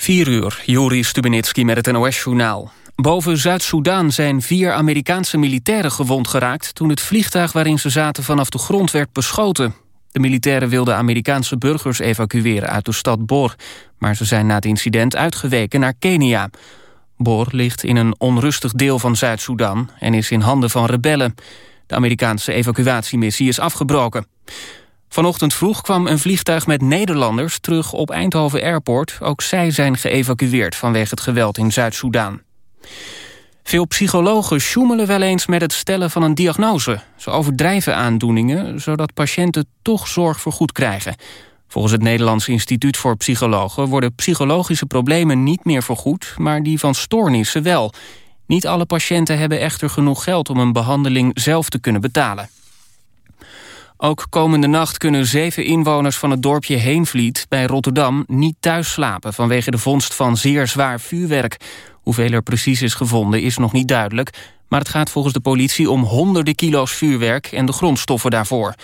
4 uur, Juri Stubenitski met het NOS-journaal. Boven Zuid-Soedan zijn vier Amerikaanse militairen gewond geraakt... toen het vliegtuig waarin ze zaten vanaf de grond werd beschoten. De militairen wilden Amerikaanse burgers evacueren uit de stad Bor... maar ze zijn na het incident uitgeweken naar Kenia. Bor ligt in een onrustig deel van Zuid-Soedan... en is in handen van rebellen. De Amerikaanse evacuatiemissie is afgebroken. Vanochtend vroeg kwam een vliegtuig met Nederlanders terug op Eindhoven Airport. Ook zij zijn geëvacueerd vanwege het geweld in Zuid-Soedan. Veel psychologen sjoemelen wel eens met het stellen van een diagnose. Ze overdrijven aandoeningen, zodat patiënten toch zorg voor goed krijgen. Volgens het Nederlands Instituut voor Psychologen... worden psychologische problemen niet meer vergoed, maar die van stoornissen wel. Niet alle patiënten hebben echter genoeg geld om een behandeling zelf te kunnen betalen. Ook komende nacht kunnen zeven inwoners van het dorpje Heenvliet bij Rotterdam niet thuis slapen vanwege de vondst van zeer zwaar vuurwerk. Hoeveel er precies is gevonden is nog niet duidelijk, maar het gaat volgens de politie om honderden kilo's vuurwerk en de grondstoffen daarvoor.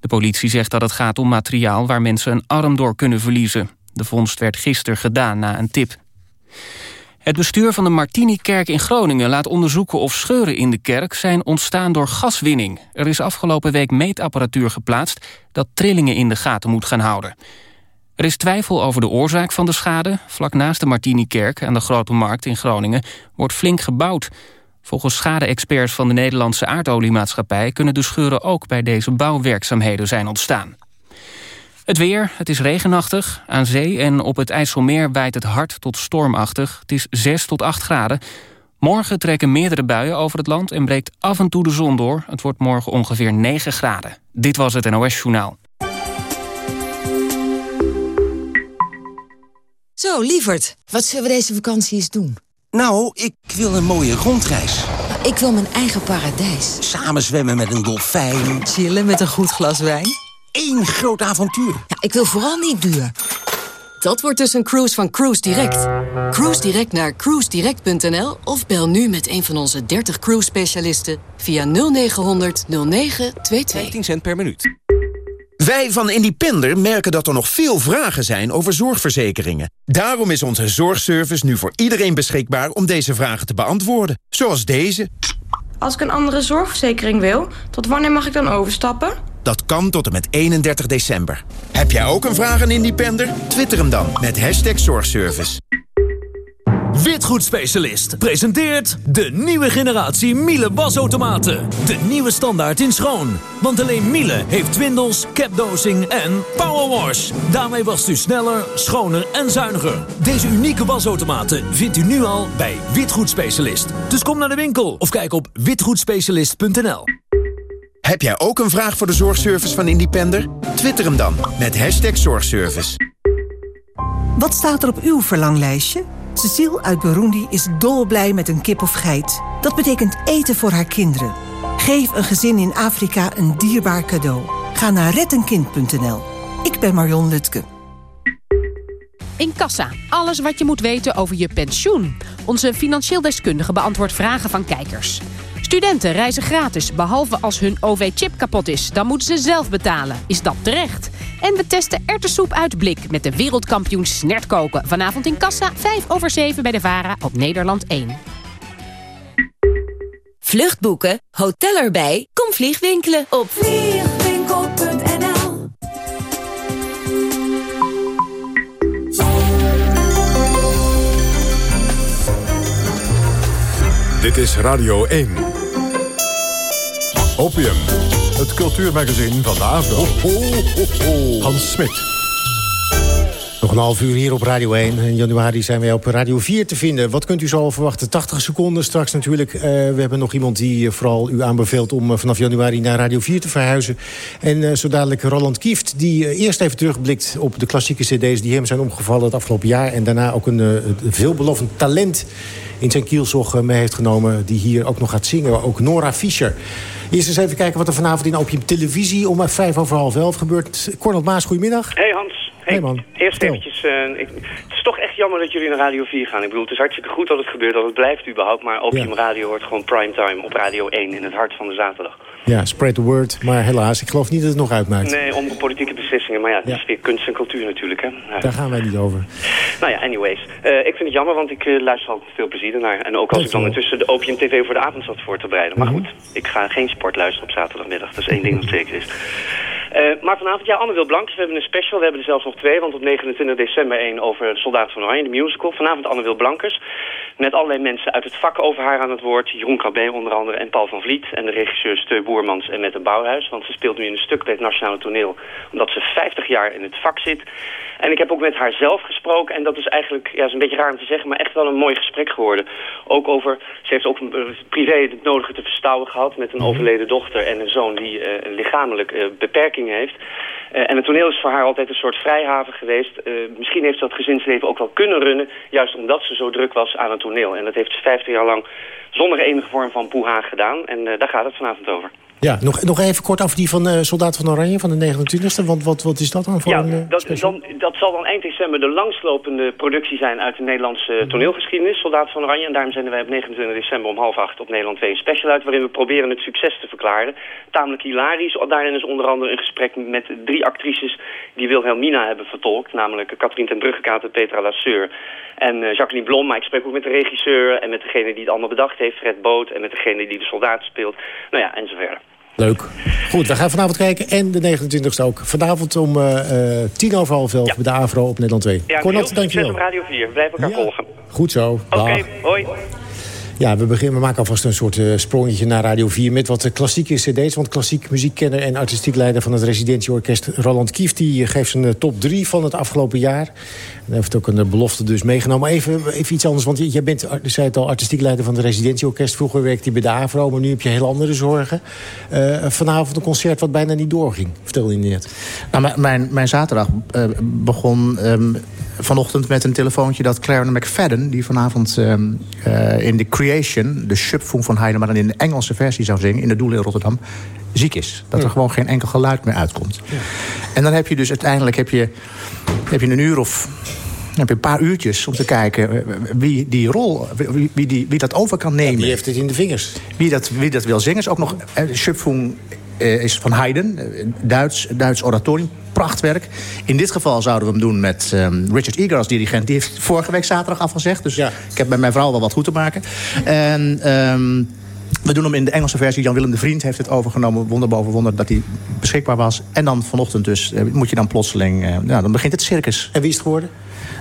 De politie zegt dat het gaat om materiaal waar mensen een arm door kunnen verliezen. De vondst werd gisteren gedaan na een tip. Het bestuur van de Martini-kerk in Groningen laat onderzoeken of scheuren in de kerk zijn ontstaan door gaswinning. Er is afgelopen week meetapparatuur geplaatst dat trillingen in de gaten moet gaan houden. Er is twijfel over de oorzaak van de schade. Vlak naast de Martini-kerk aan de Grote Markt in Groningen wordt flink gebouwd. Volgens schade-experts van de Nederlandse aardoliemaatschappij... kunnen de scheuren ook bij deze bouwwerkzaamheden zijn ontstaan. Het weer, het is regenachtig. Aan zee en op het IJsselmeer waait het hard tot stormachtig. Het is 6 tot 8 graden. Morgen trekken meerdere buien over het land en breekt af en toe de zon door. Het wordt morgen ongeveer 9 graden. Dit was het NOS Journaal. Zo, lieverd, wat zullen we deze vakantie eens doen? Nou, ik wil een mooie rondreis. Ik wil mijn eigen paradijs. Samen zwemmen met een dolfijn. Chillen met een goed glas wijn. Eén groot avontuur. Ja, ik wil vooral niet duur. Dat wordt dus een cruise van Cruise Direct. Cruise Direct naar cruisedirect.nl of bel nu met een van onze 30 cruise specialisten via 0900 0922. 15 cent per minuut. Wij van Independer merken dat er nog veel vragen zijn over zorgverzekeringen. Daarom is onze zorgservice nu voor iedereen beschikbaar om deze vragen te beantwoorden. Zoals deze. Als ik een andere zorgverzekering wil, tot wanneer mag ik dan overstappen? Dat kan tot en met 31 december. Heb jij ook een vraag aan Independer? Twitter hem dan met hashtag zorgservice. Witgoedspecialist presenteert de nieuwe generatie Miele wasautomaten. De nieuwe standaard in schoon. Want alleen Miele heeft twindels, capdosing en powerwash. Daarmee wast u sneller, schoner en zuiniger. Deze unieke wasautomaten vindt u nu al bij Witgoedspecialist. Dus kom naar de winkel of kijk op witgoedspecialist.nl. Heb jij ook een vraag voor de zorgservice van Independer? Twitter hem dan met hashtag zorgservice. Wat staat er op uw verlanglijstje? Cecile uit Burundi is dolblij met een kip of geit. Dat betekent eten voor haar kinderen. Geef een gezin in Afrika een dierbaar cadeau. Ga naar rettenkind.nl. Ik ben Marion Lutke. In Kassa, alles wat je moet weten over je pensioen. Onze financieel deskundige beantwoordt vragen van kijkers. Studenten reizen gratis, behalve als hun OV-chip kapot is. Dan moeten ze zelf betalen. Is dat terecht? En we testen ertessoep uit blik met de wereldkampioen snertkoken. Vanavond in Kassa, 5 over 7 bij de VARA op Nederland 1. Vluchtboeken, hotel erbij, kom vliegwinkelen op vliegwinkel.nl Dit is Radio 1. Opium, het cultuurmagazin van de avond. Hans Smit. Een half uur hier op Radio 1. In januari zijn wij op Radio 4 te vinden. Wat kunt u zo verwachten? 80 seconden straks natuurlijk. Uh, we hebben nog iemand die uh, vooral u aanbeveelt... om uh, vanaf januari naar Radio 4 te verhuizen. En zo dadelijk Roland Kieft... die eerst even terugblikt op de klassieke cd's... die hem zijn omgevallen het afgelopen jaar. En daarna ook een veelbelovend talent in zijn kielzog mee heeft genomen... die hier ook nog gaat zingen. Ook Nora Fischer. Eerst eens even kijken wat er vanavond in Opium Televisie... om vijf over half elf gebeurt. Cornel Maas, goedemiddag. Hey Hans. Hey, man. Eerst eventjes, uh, ik, het is toch echt jammer dat jullie naar Radio 4 gaan. Ik bedoel, het is hartstikke goed dat het gebeurt, dat het blijft überhaupt. Maar Opium ja. Radio wordt gewoon primetime op Radio 1 in het hart van de zaterdag. Ja, spread the word. Maar helaas, ik geloof niet dat het nog uitmaakt. Nee, om politieke beslissingen. Maar ja, het ja. is weer kunst en cultuur natuurlijk. Hè? Ja. Daar gaan wij niet over. Nou ja, anyways. Uh, ik vind het jammer, want ik uh, luister altijd met veel plezier naar. En ook als ik dan intussen de Opium TV voor de avond zat voor te bereiden. Maar goed, ik ga geen sport luisteren op zaterdagmiddag. Dat is één ding dat zeker is. Uh, maar vanavond, ja, Anne Wil Blankers, we hebben een special. We hebben er zelfs nog twee, want op 29 december één over Soldaat van Oranje, de musical. Vanavond Anne Wil Blankers. Met allerlei mensen uit het vak over haar aan het woord. Jeroen Krabbe onder andere en Paul van Vliet. En de regisseur Steu Boermans en Mette Bouwhuis. Want ze speelt nu in een stuk bij het Nationale Toneel. Omdat ze 50 jaar in het vak zit. En ik heb ook met haar zelf gesproken. En dat is eigenlijk, ja, is een beetje raar om te zeggen, maar echt wel een mooi gesprek geworden. Ook over, ze heeft ook privé het nodige te verstouwen gehad met een mhm. overleden dochter en een zoon die uh, een lichamelijke uh, beperking heeft. Uh, en het toneel is voor haar altijd een soort vrijhaven geweest. misschien heeft ze dat gezinsleven ook wel kunnen runnen, juist omdat ze zo druk was aan het toneel. En dat heeft ze 50 jaar lang zonder enige vorm van poeha gedaan. En daar gaat het vanavond over. Ja, nog, nog even kort over die van uh, Soldaat van Oranje van de 29e. Want wat, wat is dat dan voor ja, een uh, dat, dan, dat zal dan eind december de langslopende productie zijn uit de Nederlandse mhm. toneelgeschiedenis. Soldaat van Oranje. En daarom zenden wij op 29 december om half acht op Nederland 2 een special uit. Waarin we proberen het succes te verklaren. Tamelijk hilarisch. Daarin is onder andere een gesprek met drie actrices die Wilhelmina hebben vertolkt. Namelijk Katrien ten Bruggekaat en Petra Lasseur. En uh, Jacqueline Blom, maar ik spreek ook met de regisseur en met degene die het allemaal bedacht heeft, Fred Boot. En met degene die de soldaat speelt. Nou ja, en zo verder. Leuk. Goed, we gaan vanavond kijken. En de 29e ook. Vanavond om uh, tien over half elf bij de AVRO op Nederland 2. Ja, dankjewel. op Radio 4. Blijf elkaar volgen. Goed zo. Oké, hoi. Ja, we, beginnen, we maken alvast een soort uh, sprongetje naar Radio 4... met wat klassieke cd's. Want klassiek muziekkenner en artistiek leider van het residentieorkest... Roland Kieft die geeft zijn top 3 van het afgelopen jaar. En heeft ook een belofte dus meegenomen. Even, even iets anders, want jij bent, zei het al, artistiek leider van het residentieorkest. Vroeger werkte je bij de AVRO, maar nu heb je heel andere zorgen. Vanavond een concert wat bijna niet doorging. Vertel je net. Nou, mijn, mijn zaterdag begon um, vanochtend met een telefoontje... dat Claire McFadden, die vanavond um, uh, in The Creation... de Schöpfung van Haydn, maar dan in de Engelse versie zou zingen... in de Doel in Rotterdam, ziek is. Dat er gewoon geen enkel geluid meer uitkomt. Ja. En dan heb je dus uiteindelijk heb je, heb je een uur of heb je een paar uurtjes om te kijken eh, wie die rol, wie, wie, die, wie dat over kan nemen. wie heeft het in de vingers? Wie dat, wie dat wil zingen. Is ook nog, uh, Schöpfung is van Haydn, Duits, Duits oratorium. Prachtwerk. In dit geval zouden we hem doen met um, Richard Eager als dirigent. Die heeft vorige week zaterdag afgezegd. Dus ja. ik heb bij mijn vrouw wel wat goed te maken. En... Um, we doen hem in de Engelse versie. Jan-Willem de Vriend heeft het overgenomen. Wonder boven wonder dat hij beschikbaar was. En dan vanochtend dus moet je dan plotseling... Uh, nou, dan begint het circus. En wie is het geworden?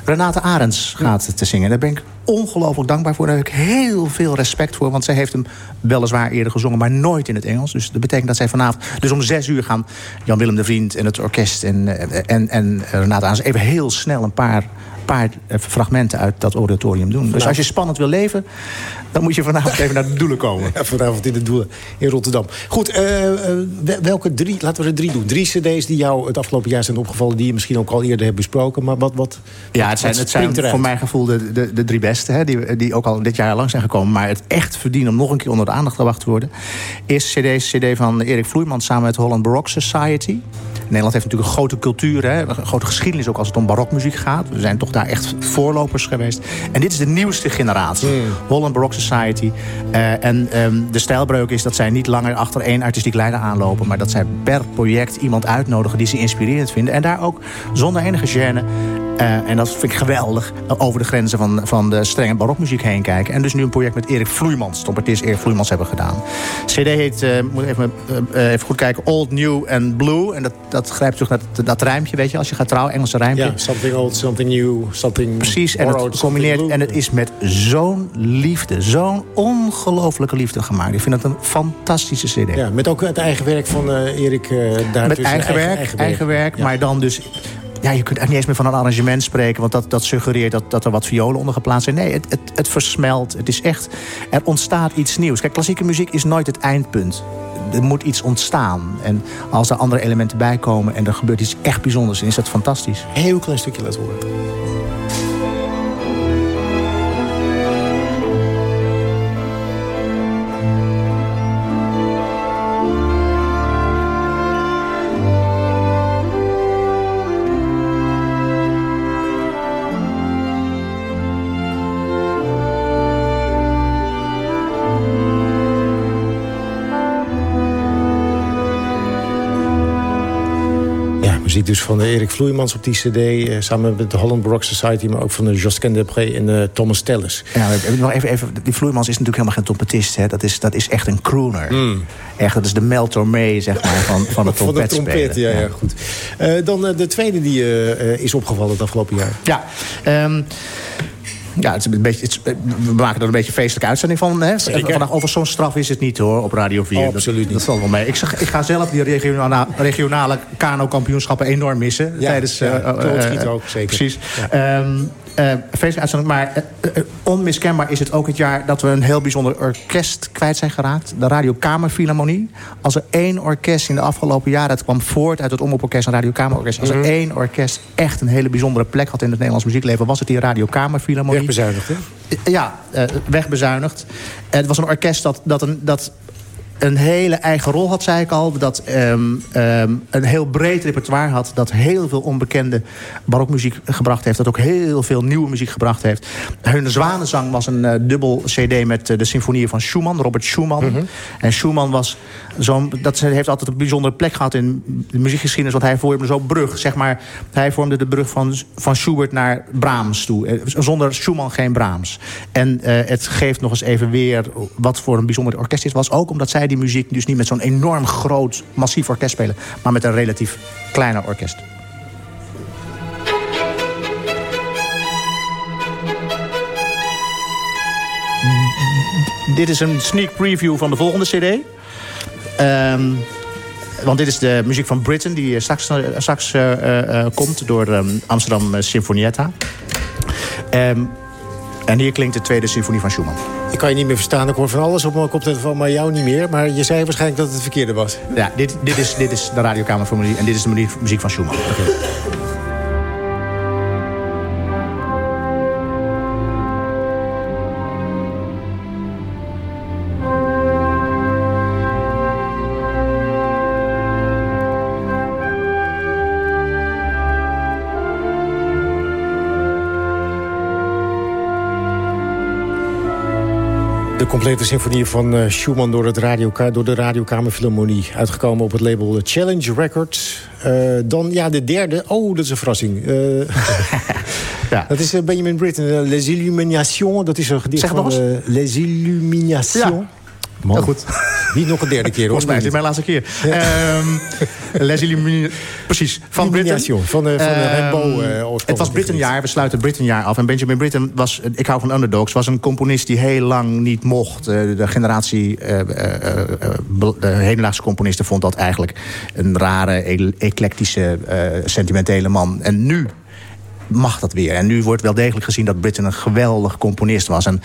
Renate Arends gaat te zingen. Daar ben ik ongelooflijk dankbaar voor. Daar heb ik heel veel respect voor. Want zij heeft hem weliswaar eerder gezongen, maar nooit in het Engels. Dus dat betekent dat zij vanavond... Dus om zes uur gaan Jan-Willem de Vriend en het orkest... en, eh, en, en Renate Arends even heel snel een paar paar eh, fragmenten uit dat auditorium doen. Dus als je spannend wil leven, dan moet je vanavond even naar de doelen komen. Ja, vanavond in de doelen in Rotterdam. Goed, uh, welke drie, laten we er drie doen. Drie cd's die jou het afgelopen jaar zijn opgevallen... die je misschien ook al eerder hebt besproken. Maar wat, wat Ja, het zijn, het zijn voor mijn gevoel de, de, de drie beste... Hè, die, die ook al dit jaar lang zijn gekomen. Maar het echt verdienen om nog een keer onder de aandacht gewacht te worden... is cd, cd van Erik Vloeimans samen met Holland Baroque Society... Nederland heeft natuurlijk een grote cultuur, hè, een grote geschiedenis ook als het om barokmuziek gaat. We zijn toch daar echt voorlopers geweest. En dit is de nieuwste generatie, mm. Holland Baroque Society. Uh, en um, de stijlbreuk is dat zij niet langer achter één artistiek leider aanlopen... maar dat zij per project iemand uitnodigen die ze inspirerend vinden... en daar ook zonder enige gêne uh, en dat vind ik geweldig. Over de grenzen van, van de strenge barokmuziek heen kijken. En dus nu een project met Erik Vloeimans. Trompettist Erik Vloeimans hebben gedaan. CD heet, uh, moet even, uh, even goed kijken, Old, New and Blue. En dat, dat grijpt terug naar dat, dat rijmpje, weet je. Als je gaat trouwen, Engelse rijmpje. Ja, something old, something new, something Precies, en het combineert. En het is met zo'n liefde, zo'n ongelofelijke liefde gemaakt. Ik vind het een fantastische CD. Ja, met ook het eigen werk van Erik daar. Met eigen, werk, eigen, eigen werk, maar dan dus ja, je kunt niet eens meer van een arrangement spreken... want dat, dat suggereert dat, dat er wat violen onder geplaatst zijn. Nee, het, het, het versmelt. Het is echt... Er ontstaat iets nieuws. Kijk, klassieke muziek is nooit het eindpunt. Er moet iets ontstaan. En als er andere elementen bij komen... en er gebeurt iets echt bijzonders, dan is dat fantastisch. Heel klein stukje laten horen. Muziek dus van Erik Vloeimans op die cd... samen met de Holland Rock Society... maar ook van de Josquin Depré en Thomas Telles. Ja, nog even, even, die Vloeimans is natuurlijk helemaal geen trompetist. Hè. Dat, is, dat is echt een crooner. Mm. Echt, dat is de Mel Tormé, zeg maar, van, van de trompet. van de trompet, ja, ja. goed. dan de tweede die is opgevallen het afgelopen jaar. Ja, um, ja, het is een beetje, het we maken er een beetje feestelijke uitzending van. Hè? Vandaag over zo'n straf is het niet hoor, op Radio 4. absoluut niet. Dat valt wel mee. Ik, zeg, ik ga zelf die regionale, regionale kano-kampioenschappen enorm missen. Ja, tijdens, ja, uh, uh, ook, zeker. Precies. Ja. Um, uh, feestuitzending. Maar uh, uh, onmiskenbaar is het ook het jaar dat we een heel bijzonder orkest kwijt zijn geraakt. De Radio Kamerfilharmonie. Als er één orkest in de afgelopen jaren... het kwam voort uit het Omroeporkest en Radio Kamerorkest... als er mm -hmm. één orkest echt een hele bijzondere plek had in het Nederlands muziekleven... was het die Radio Kamerfilharmonie. Wegbezuinigd, hè? Ja, wegbezuinigd. Het was een orkest dat, dat, een, dat een hele eigen rol had, zei ik al. Dat um, um, een heel breed repertoire had. Dat heel veel onbekende barokmuziek gebracht heeft. Dat ook heel veel nieuwe muziek gebracht heeft. Hun Zwanenzang was een uh, dubbel cd met uh, de symfonieën van Schumann. Robert Schumann. Mm -hmm. En Schumann was zo'n... Dat heeft altijd een bijzondere plek gehad in de muziekgeschiedenis. Want hij vormde zo'n brug. Zeg maar, hij vormde de brug van, van Schubert naar Brahms toe. Zonder Schumann geen Brahms. En uh, het geeft nog eens even weer wat voor een bijzonder orkest is. Was ook omdat zij die muziek dus niet met zo'n enorm groot, massief orkest spelen... maar met een relatief kleiner orkest. Dit is een sneak preview van de volgende cd. Um, want dit is de muziek van Britain... die straks, straks uh, uh, komt door um, Amsterdam Sinfonietta. Um, en hier klinkt de tweede symfonie van Schumann. Ik kan je niet meer verstaan. Ik hoor van alles op mijn koptelefoon, maar jou niet meer. Maar je zei waarschijnlijk dat het het verkeerde was. Ja, dit, dit, is, dit is de radiokamerformulier en dit is de muziek van Schumann. Okay. Complete symfonie van uh, Schumann door, het radio, door de Radiokamer Philharmonie. Uitgekomen op het label Challenge Records. Uh, dan ja, de derde. Oh, dat is een verrassing. Uh, ja. Dat is Benjamin Britten. Les Illuminations. Dat is een gedicht zeg van Les Illuminations. Ja. Man. Heel goed. Niet nog een derde keer, hoor. Volgens mij is dit mijn laatste keer. Ja. Um, Les Illuminations. Precies. Van Britten. Van, uh, van uh, Rainbow. Uh, het was Brittenjaar. We sluiten het Brittenjaar af. En Benjamin Britten was, ik hou van underdogs, was een componist die heel lang niet mocht. de generatie, de hedendaagse componisten vond dat eigenlijk een rare, eclectische, sentimentele man. En nu mag dat weer. En nu wordt wel degelijk gezien dat Britten een geweldig componist was. En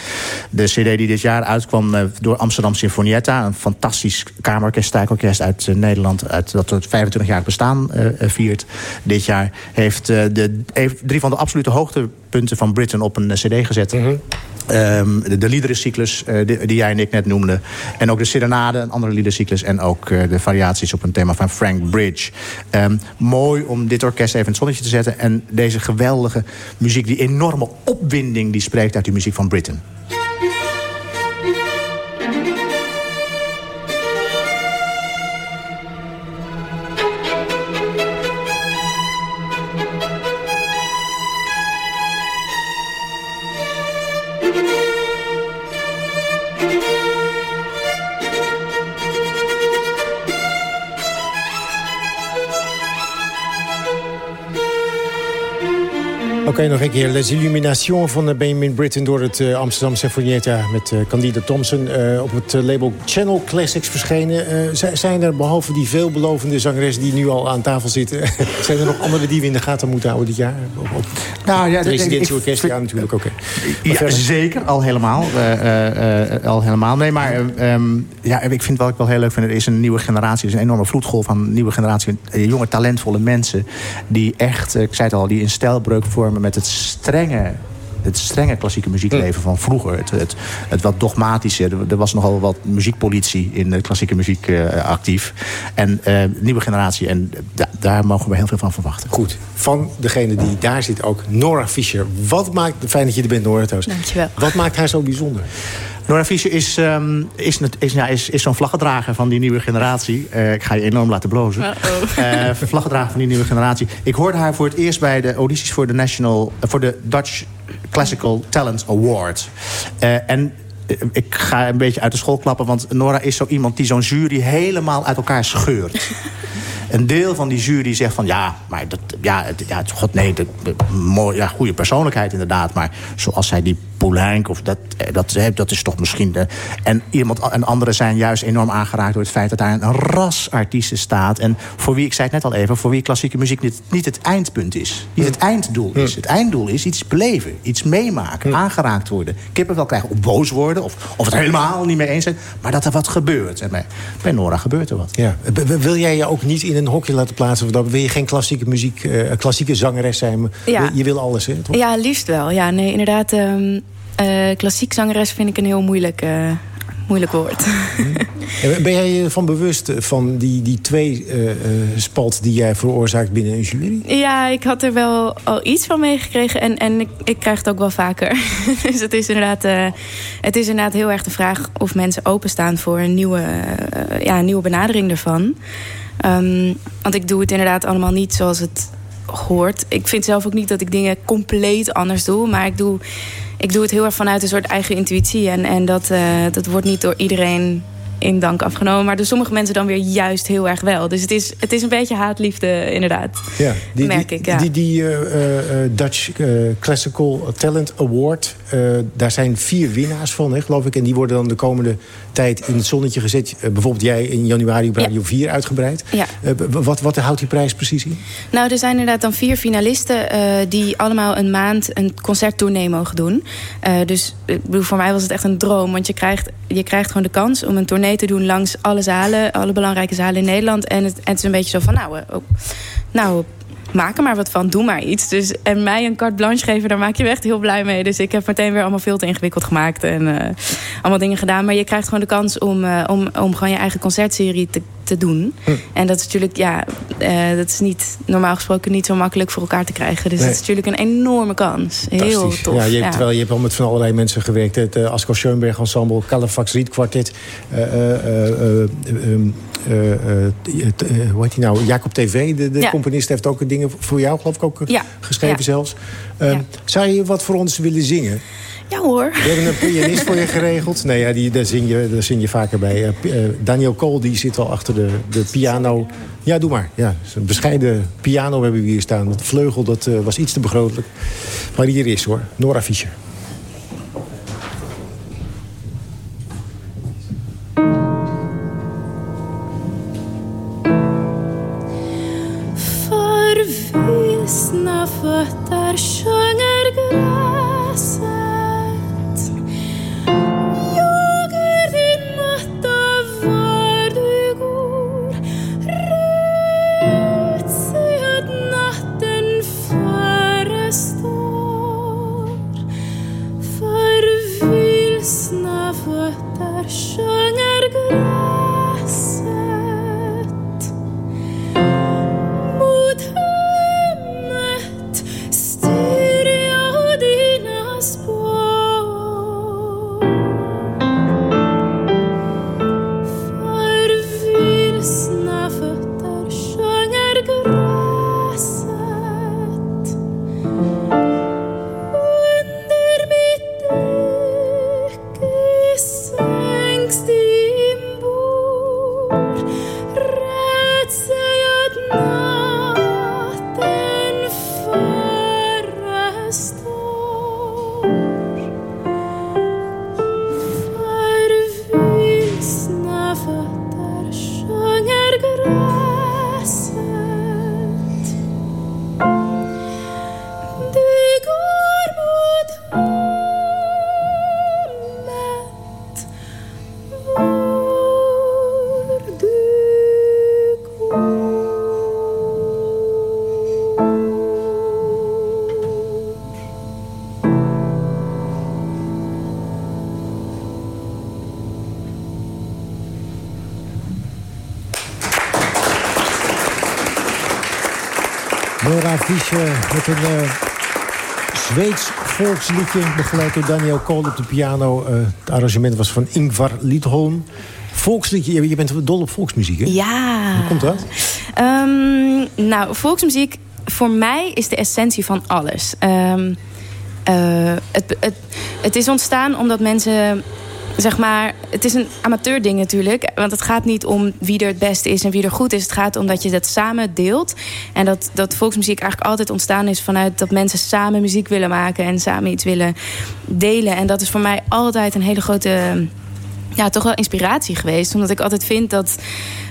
de cd die dit jaar uitkwam uh, door Amsterdam Sinfonietta... een fantastisch kamerorkest, uit uh, Nederland... Uit, dat het 25 jaar bestaan uh, viert dit jaar... heeft, de, heeft drie van de absolute hoogtepunten van Britten op een cd gezet... Mm -hmm. Um, de, de liederencyclus uh, die, die, jij en ik net noemden. En ook de serenade, een andere liederencyclus. En ook uh, de variaties op een thema van Frank Bridge. Um, mooi om dit orkest even in het zonnetje te zetten. En deze geweldige muziek, die enorme opwinding... die spreekt uit die muziek van Britain. Oké, okay, nog een keer. Les Illuminations van Benjamin Britten... door het uh, Amsterdam Sinfonietta met uh, Candida Thompson... Uh, op het label Channel Classics verschenen. zijn er, behalve die veelbelovende zangeres die nu al aan tafel zitten... zijn er nog andere die we in de gaten moeten houden dit jaar? Op, op nou, ja, residentieorkest, ja, natuurlijk ook. Okay. Ja, zeker, al helemaal. al helemaal. Nee, maar um, ja, ik vind wat ik wel heel leuk vind... er is een nieuwe generatie, er is een enorme vloedgolf van een nieuwe generatie... jonge, talentvolle mensen die echt, ik zei het al... die een stijlbreuk vormen met het strenge het strenge klassieke muziekleven van vroeger. Het, het, het wat dogmatische. Er, was nogal wat muziekpolitie in de klassieke muziek uh, actief. En uh, nieuwe generatie. En daar mogen we heel veel van verwachten. Goed. Van degene die daar zit ook. Nora Fischer. Wat maakt... Fijn dat je er bent, Nora. Dankjewel. Wat maakt haar zo bijzonder? Nora Fischer is, um, is, is, ja, is, is zo'n vlaggedrager van die nieuwe generatie. Uh, ik ga je enorm laten blozen. Uh, vlaggedrager van die nieuwe generatie. Ik hoorde haar voor het eerst bij de audities voor de, National, uh, voor de Dutch Classical Talent Award. en ik ga een beetje uit de school klappen... want Nora is zo iemand die zo'n jury helemaal uit elkaar scheurt. een deel van die jury zegt van... ja, maar dat, ja, ja god nee, dat, mooi, ja, goede persoonlijkheid inderdaad... maar zoals zij die Poulenc of dat, eh, dat, dat is toch misschien... De, en, iemand, en anderen zijn juist enorm aangeraakt door het feit... dat daar een rasartiesten staat. En voor wie, ik zei het net al even... voor wie klassieke muziek niet, niet het eindpunt is. Niet het einddoel is. Het einddoel is iets beleven, iets meemaken, aangeraakt worden. Kippenvel krijgen of boos worden... Of, of het helemaal niet mee eens zijn. Maar dat er wat gebeurt. En bij, bij Nora gebeurt er wat. Ja. Wil jij je ook niet in een hokje laten plaatsen? Of wil je geen klassieke muziek, uh, klassieke zangeres zijn? Ja. Je wil alles, hè? Toch? Ja, liefst wel. Ja, nee, inderdaad... Um uh, klassiek zangeres vind ik een heel moeilijk, uh, moeilijk woord. ben jij je van bewust van die, die twee spalt die jij veroorzaakt binnen een jury? Ja, ik had er wel al iets van meegekregen en, en ik, ik, krijg het ook wel vaker. dus het is, inderdaad, het is inderdaad heel erg de vraag of mensen openstaan voor een nieuwe, ja, een nieuwe benadering ervan. Um, want ik doe het inderdaad allemaal niet zoals het hoort. Ik vind zelf ook niet dat ik dingen compleet anders doe, maar ik doe ik doe het heel erg vanuit een soort eigen intuïtie. En, en dat, uh, dat wordt niet door iedereen in dank afgenomen. Maar door sommige mensen dan weer juist heel erg wel. Dus het is, het is een beetje haatliefde, inderdaad. Ja, die, merk ik, ja. Die, die uh, uh, Dutch Classical Talent Award... daar zijn vier winnaars van, hè, geloof ik. En die worden dan de komende tijd in het zonnetje gezet. bijvoorbeeld jij in januari op Radio 4 uitgebreid. Ja. wat, wat houdt die prijs precies in? Nou, er zijn inderdaad dan vier finalisten... die allemaal een maand een concerttournee mogen doen. dus ik bedoel, voor mij was het echt een droom. Want je krijgt, je krijgt gewoon de kans om een tournee te doen langs alle zalen, alle belangrijke zalen in Nederland. En het, het is een beetje zo van, nou, oh, nou maak er maar wat van, doe maar iets. Dus, en mij een carte blanche geven, daar maak je me echt heel blij mee. Dus ik heb meteen weer allemaal veel te ingewikkeld gemaakt en uh, allemaal dingen gedaan. Maar je krijgt gewoon de kans om, uh, om, om gewoon je eigen concertserie te, te doen. Hm. En dat is natuurlijk, ja, uh, dat is niet normaal gesproken niet zo makkelijk voor elkaar te krijgen. Dus nee. dat is natuurlijk een enorme kans. Heel tof. Ja, je hebt, ja. Terwijl je hebt al met van allerlei mensen gewerkt. Het uh, Asko Schoenberg Ensemble, Califax Riet Quartet. Uh, hoe heet hij nou? Jacob TV, de, de ja. componist, heeft ook dingen voor jou, geloof ik, ook ja. geschreven zelfs. Um, zou je wat voor ons willen zingen? Ja hoor. We hebben een pianist voor je geregeld. Nee, ja, die, daar, zing je, daar zing je vaker bij. Uh, Daniel Kool die zit al achter de, de piano. Ja, doe maar. Ja, een bescheiden piano hebben we hier staan. De vleugel dat, uh, was iets te begrotelijk. Maar hier is hoor, Nora Fischer. Met een uh, Zweeds volksliedje, begeleid door Daniel Kool op de piano. Uh, het arrangement was van Ingvar Liedholm. Volksliedje, je bent dol op volksmuziek, hè? Ja. Hoe komt dat? Um, nou, volksmuziek voor mij is de essentie van alles. Um, uh, het, het, het is ontstaan omdat mensen zeg maar, het is een amateurding natuurlijk. Want het gaat niet om wie er het beste is en wie er goed is. Het gaat om dat je dat samen deelt. En dat, dat volksmuziek eigenlijk altijd ontstaan is vanuit dat mensen samen muziek willen maken en samen iets willen delen. En dat is voor mij altijd een hele grote ja, toch wel inspiratie geweest. Omdat ik altijd vind dat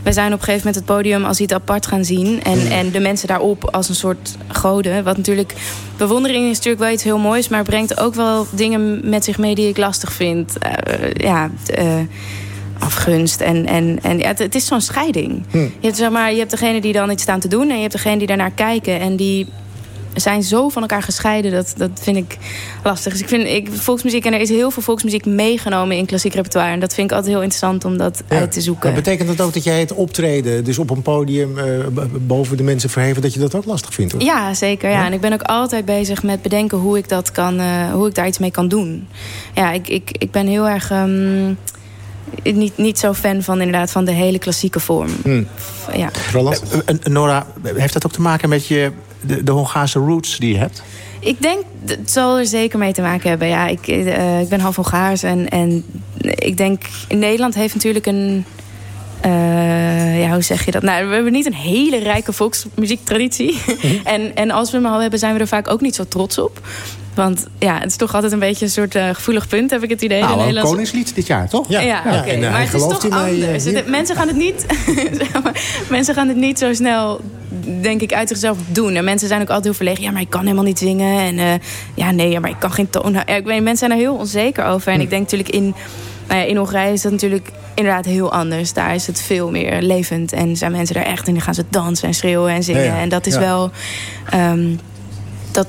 wij zijn op een gegeven moment het podium als iets apart gaan zien. En, en de mensen daarop als een soort goden. Wat natuurlijk, bewondering is natuurlijk wel iets heel moois. Maar brengt ook wel dingen met zich mee die ik lastig vind. Uh, ja, uh, afgunst. En, en, en ja, het, het is zo'n scheiding. Hm. Je, hebt, zeg maar, je hebt degene die dan iets staan te doen. En je hebt degene die daarnaar kijken. En die zijn zo van elkaar gescheiden. Dat, dat vind ik lastig. Dus ik vind ik, volksmuziek, en er is heel veel volksmuziek meegenomen in klassiek repertoire. En dat vind ik altijd heel interessant om dat uit te zoeken. Maar betekent dat ook dat jij het optreden, dus op een podium uh, boven de mensen verheven, dat je dat ook lastig vindt? Hoor? Ja, zeker. Ja. En ik ben ook altijd bezig met bedenken hoe ik, dat kan, uh, hoe ik daar iets mee kan doen. Ja, ik, ik, ik ben heel erg. Um, niet, niet zo fan van inderdaad van de hele klassieke vorm. Hmm. Ja. Nora, heeft dat ook te maken met je de, Hongaarse roots die je hebt? Ik denk, het zal er zeker mee te maken hebben. Ja, ik, uh, ik ben half Hongaars en, en ik denk, Nederland heeft natuurlijk een... Uh, ja, hoe zeg je dat? Nou, we hebben niet een hele rijke volksmuziektraditie. Mhm. en, en als we hem al hebben, zijn we er vaak ook niet zo trots op. Want ja, het is toch altijd een beetje een soort uh, gevoelig punt, heb ik het idee. Nou, een koningslied dit jaar, toch? Ja, ja, ja. Okay. maar het is toch anders. Mij, mensen, gaan het niet, mensen gaan het niet zo snel denk ik, uit zichzelf doen. En mensen zijn ook altijd heel verlegen. Ja, maar ik kan helemaal niet zingen. En uh, ja, nee, maar ik kan geen toon. Ja, ik weet, mensen zijn er heel onzeker over. En hm. ik denk natuurlijk in, nou ja, in Hongarije is dat natuurlijk inderdaad heel anders. Daar is het veel meer levend. En zijn mensen er echt en dan gaan ze dansen en schreeuwen en zingen. Ja, en dat is wel... Um, dat,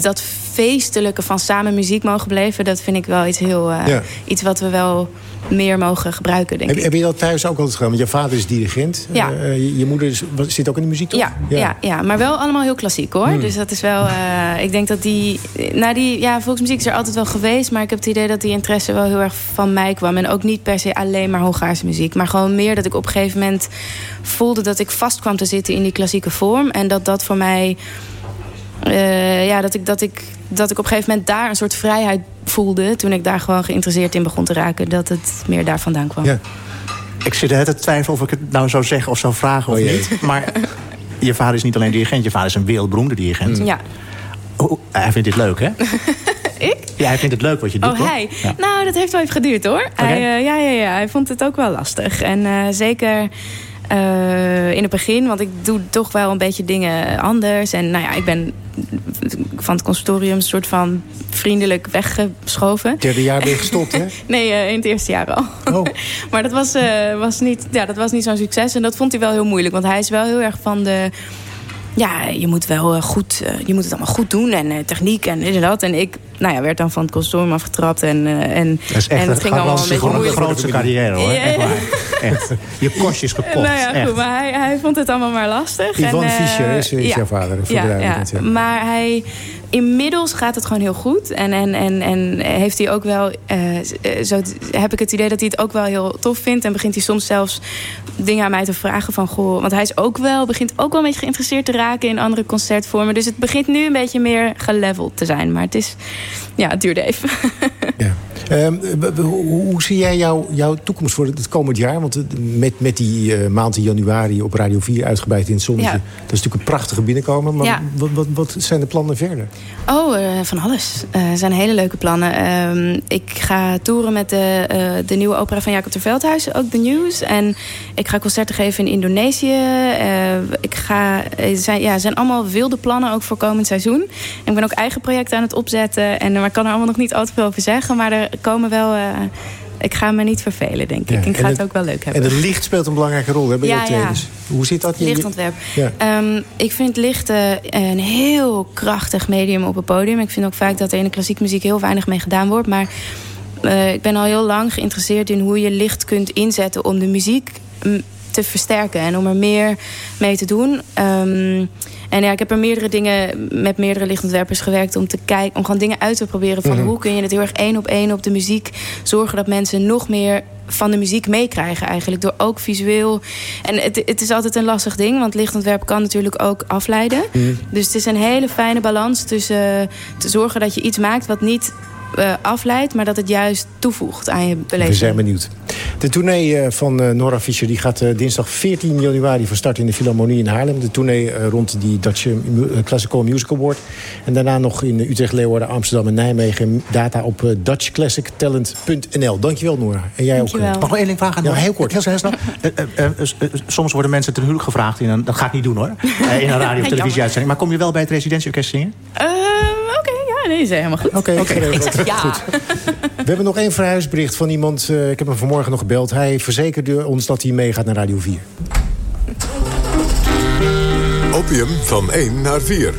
dat feestelijke van samen muziek mogen beleven... dat vind ik wel iets heel... Uh, iets wat we wel meer mogen gebruiken, denk heb, ik. Heb je dat thuis ook altijd gedaan? Want je vader is dirigent. Ja. Uh, je, je, moeder is, zit ook in de muziek, toch? Ja, ja. ja, ja maar wel allemaal heel klassiek, hoor. Hmm. Dus dat is wel... Uh, ik denk dat die... Nou, die... Ja, volksmuziek is er altijd wel geweest... maar ik heb het idee dat die interesse wel heel erg van mij kwam. En ook niet per se alleen maar Hongaarse muziek. Maar gewoon meer dat ik op een gegeven moment voelde... dat ik vast kwam te zitten in die klassieke vorm. En dat dat voor mij... Uh, ja, dat ik, dat ik dat ik op een gegeven moment daar een soort vrijheid voelde... toen ik daar gewoon geïnteresseerd in begon te raken... dat het meer daar vandaan kwam. Ja. Ik zit er te twijfelen of ik het nou zou zeggen of zou vragen of oh, niet. Maar je vader is niet alleen dirigent, je vader is een wereldberoemde dirigent. Ja. Oh, hij vindt dit leuk, hè? ik? Ja, hij vindt het leuk wat je doet, Oh, hij? Nou, dat heeft wel even geduurd, hoor. Okay. Hij, uh, ja, ja, ja, hij vond het ook wel lastig. En uh, zeker... Uh, in het begin, want ik doe toch wel een beetje dingen anders. En nou ja, ik ben van het consortium soort van vriendelijk weggeschoven. Derde jaar weer gestopt, hè? nee, uh, in het eerste jaar al. Oh. maar dat was, uh, was niet, ja, dat was niet zo'n succes. En dat vond hij wel heel moeilijk. Want hij is wel heel erg van de ja, je moet wel eh, goed, je moet het allemaal goed doen en techniek en dit en dat. En ik, nou ja, werd dan van het consortium afgetrapt en, uh, en, dat is echt en het ging allemaal een beetje moeilijk. de grootste carrière hoor, echt waar. Echt. Je kostjes kapot. Nou ja, echt. goed, maar hij, hij vond het allemaal maar lastig. Ivan en, Fischer is, is ja, jouw vader, voor ja, de ja. Maar hij, inmiddels gaat het gewoon heel goed. En, en, en, en heeft hij ook wel, zo heb ik het idee dat hij het ook wel heel tof vindt. En begint hij soms zelfs dingen aan mij te vragen van, goh, want hij is ook wel, begint ook wel een beetje geïnteresseerd te raken in andere concertvormen. Dus het begint nu een beetje meer geleveld te zijn. Maar het is, ja, het duurde even. ja. Um, hoe, zie jij jouw, jouw toekomst voor het komend jaar? Want met, met die uh, maand in januari op Radio 4 uitgebreid in het zonnetje... Ja. dat is natuurlijk een prachtige binnenkomen. Maar ja. wat, wat, wat zijn de plannen verder? Oh, uh, van alles. Er uh, zijn hele leuke plannen. Um, ik ga toeren met de, de nieuwe opera van Jacob ter Veldhuis, ook de News. En ik ga concerten geven in Indonesië. ik ga, zijn, ja, zijn allemaal wilde plannen ook voor komend seizoen. En ik ben ook eigen projecten aan het opzetten. En, maar ik kan er allemaal nog niet altijd veel over zeggen. Maar er komen wel... Uh, ik ga me niet vervelen, denk ik. Ja, ik ga het, het, ook wel leuk hebben. En het licht speelt een belangrijke rol hè, bij ja, ja. Hoe zit dat? Lichtontwerp. Ja. Um, ik vind licht uh, een heel krachtig medium op het podium. Ik vind ook vaak dat er in de klassieke muziek heel weinig mee gedaan wordt. Maar uh, ik ben al heel lang geïnteresseerd in hoe je licht kunt inzetten... om de muziek te versterken en om er meer mee te doen. Ehm, en ja, ik heb er meerdere dingen met meerdere lichtontwerpers gewerkt om te kijken, om gewoon dingen uit te proberen van Mhm. hoe kun je het heel erg één op één op de muziek zorgen dat mensen nog meer van de muziek meekrijgen eigenlijk. Door ook visueel. En het, het is altijd een lastig ding, want lichtontwerp kan natuurlijk ook afleiden. Dus het is een hele fijne balans tussen eh, te zorgen dat je iets maakt wat niet eh, afleidt, maar dat het juist toevoegt aan je beleving. We zijn benieuwd. De tournee eh, van eh, Nora Fischer die gaat dinsdag 14 januari van start in de Philharmonie in Haarlem. De tournee rond die Dutch Classical Music Award. En daarna nog in Utrecht, Leeuwarden, Amsterdam en Nijmegen. Data op dutchclassictalent.nl. Dankjewel Nora. En jij ook. Dankjewel. Mag nog één ding vragen? Ja, heel kort. Heel, heel snel. Soms worden mensen ten huwelijk gevraagd. In een, dat ga ik niet doen hoor. In een radio- of televisieuitzending. Maar kom je wel bij het residentieorkest zingen? Ehm, nee, is helemaal goed. Oké. Ik zeg ja. Goed. We hebben nog één verhuisbericht van iemand. eh, ik heb hem vanmorgen nog gebeld. Hij verzekerde ons dat hij meegaat naar Radio 4. Opium van 1 naar 4.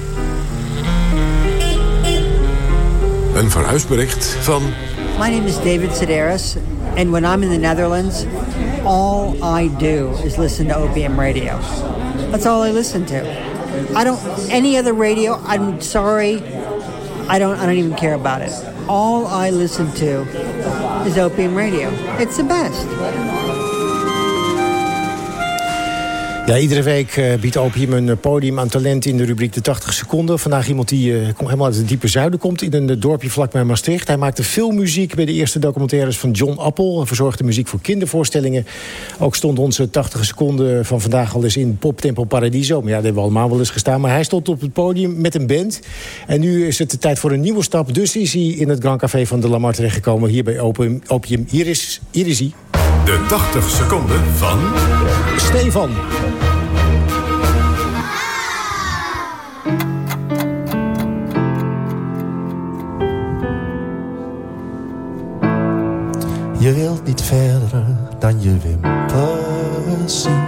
Een verhuisbericht van My name is David Sedaris, and when I'm in the Netherlands, all I do is listen to Opium Radio. That's all I listen to. I don't any other radio. I'm sorry, I don't. I don't even care about it. All I listen to is Opium Radio. It's the best. Ja, iedere week eh, biedt Opium een eh, podium aan talent in de rubriek De 80 Seconden. Vandaag iemand die eh, helemaal uit het diepe zuiden komt, in een dorpje vlakbij Maastricht. Hij maakte veel muziek bij de eerste documentaires van John Appel. en verzorgde muziek voor kindervoorstellingen. Ook stond onze 80 Seconden van vandaag al eens in Poptempo Paradiso. Maar ja, daar hebben we allemaal wel eens gestaan. Maar hij stond op het podium met een band. En nu is het de tijd voor een nieuwe stap. Dus is hij in het Grand Café van de Lamar terechtgekomen. Hier bij Opium. Hier is hij. De 80 seconden van Stefan. Je wilt niet verder dan je wimpers zien.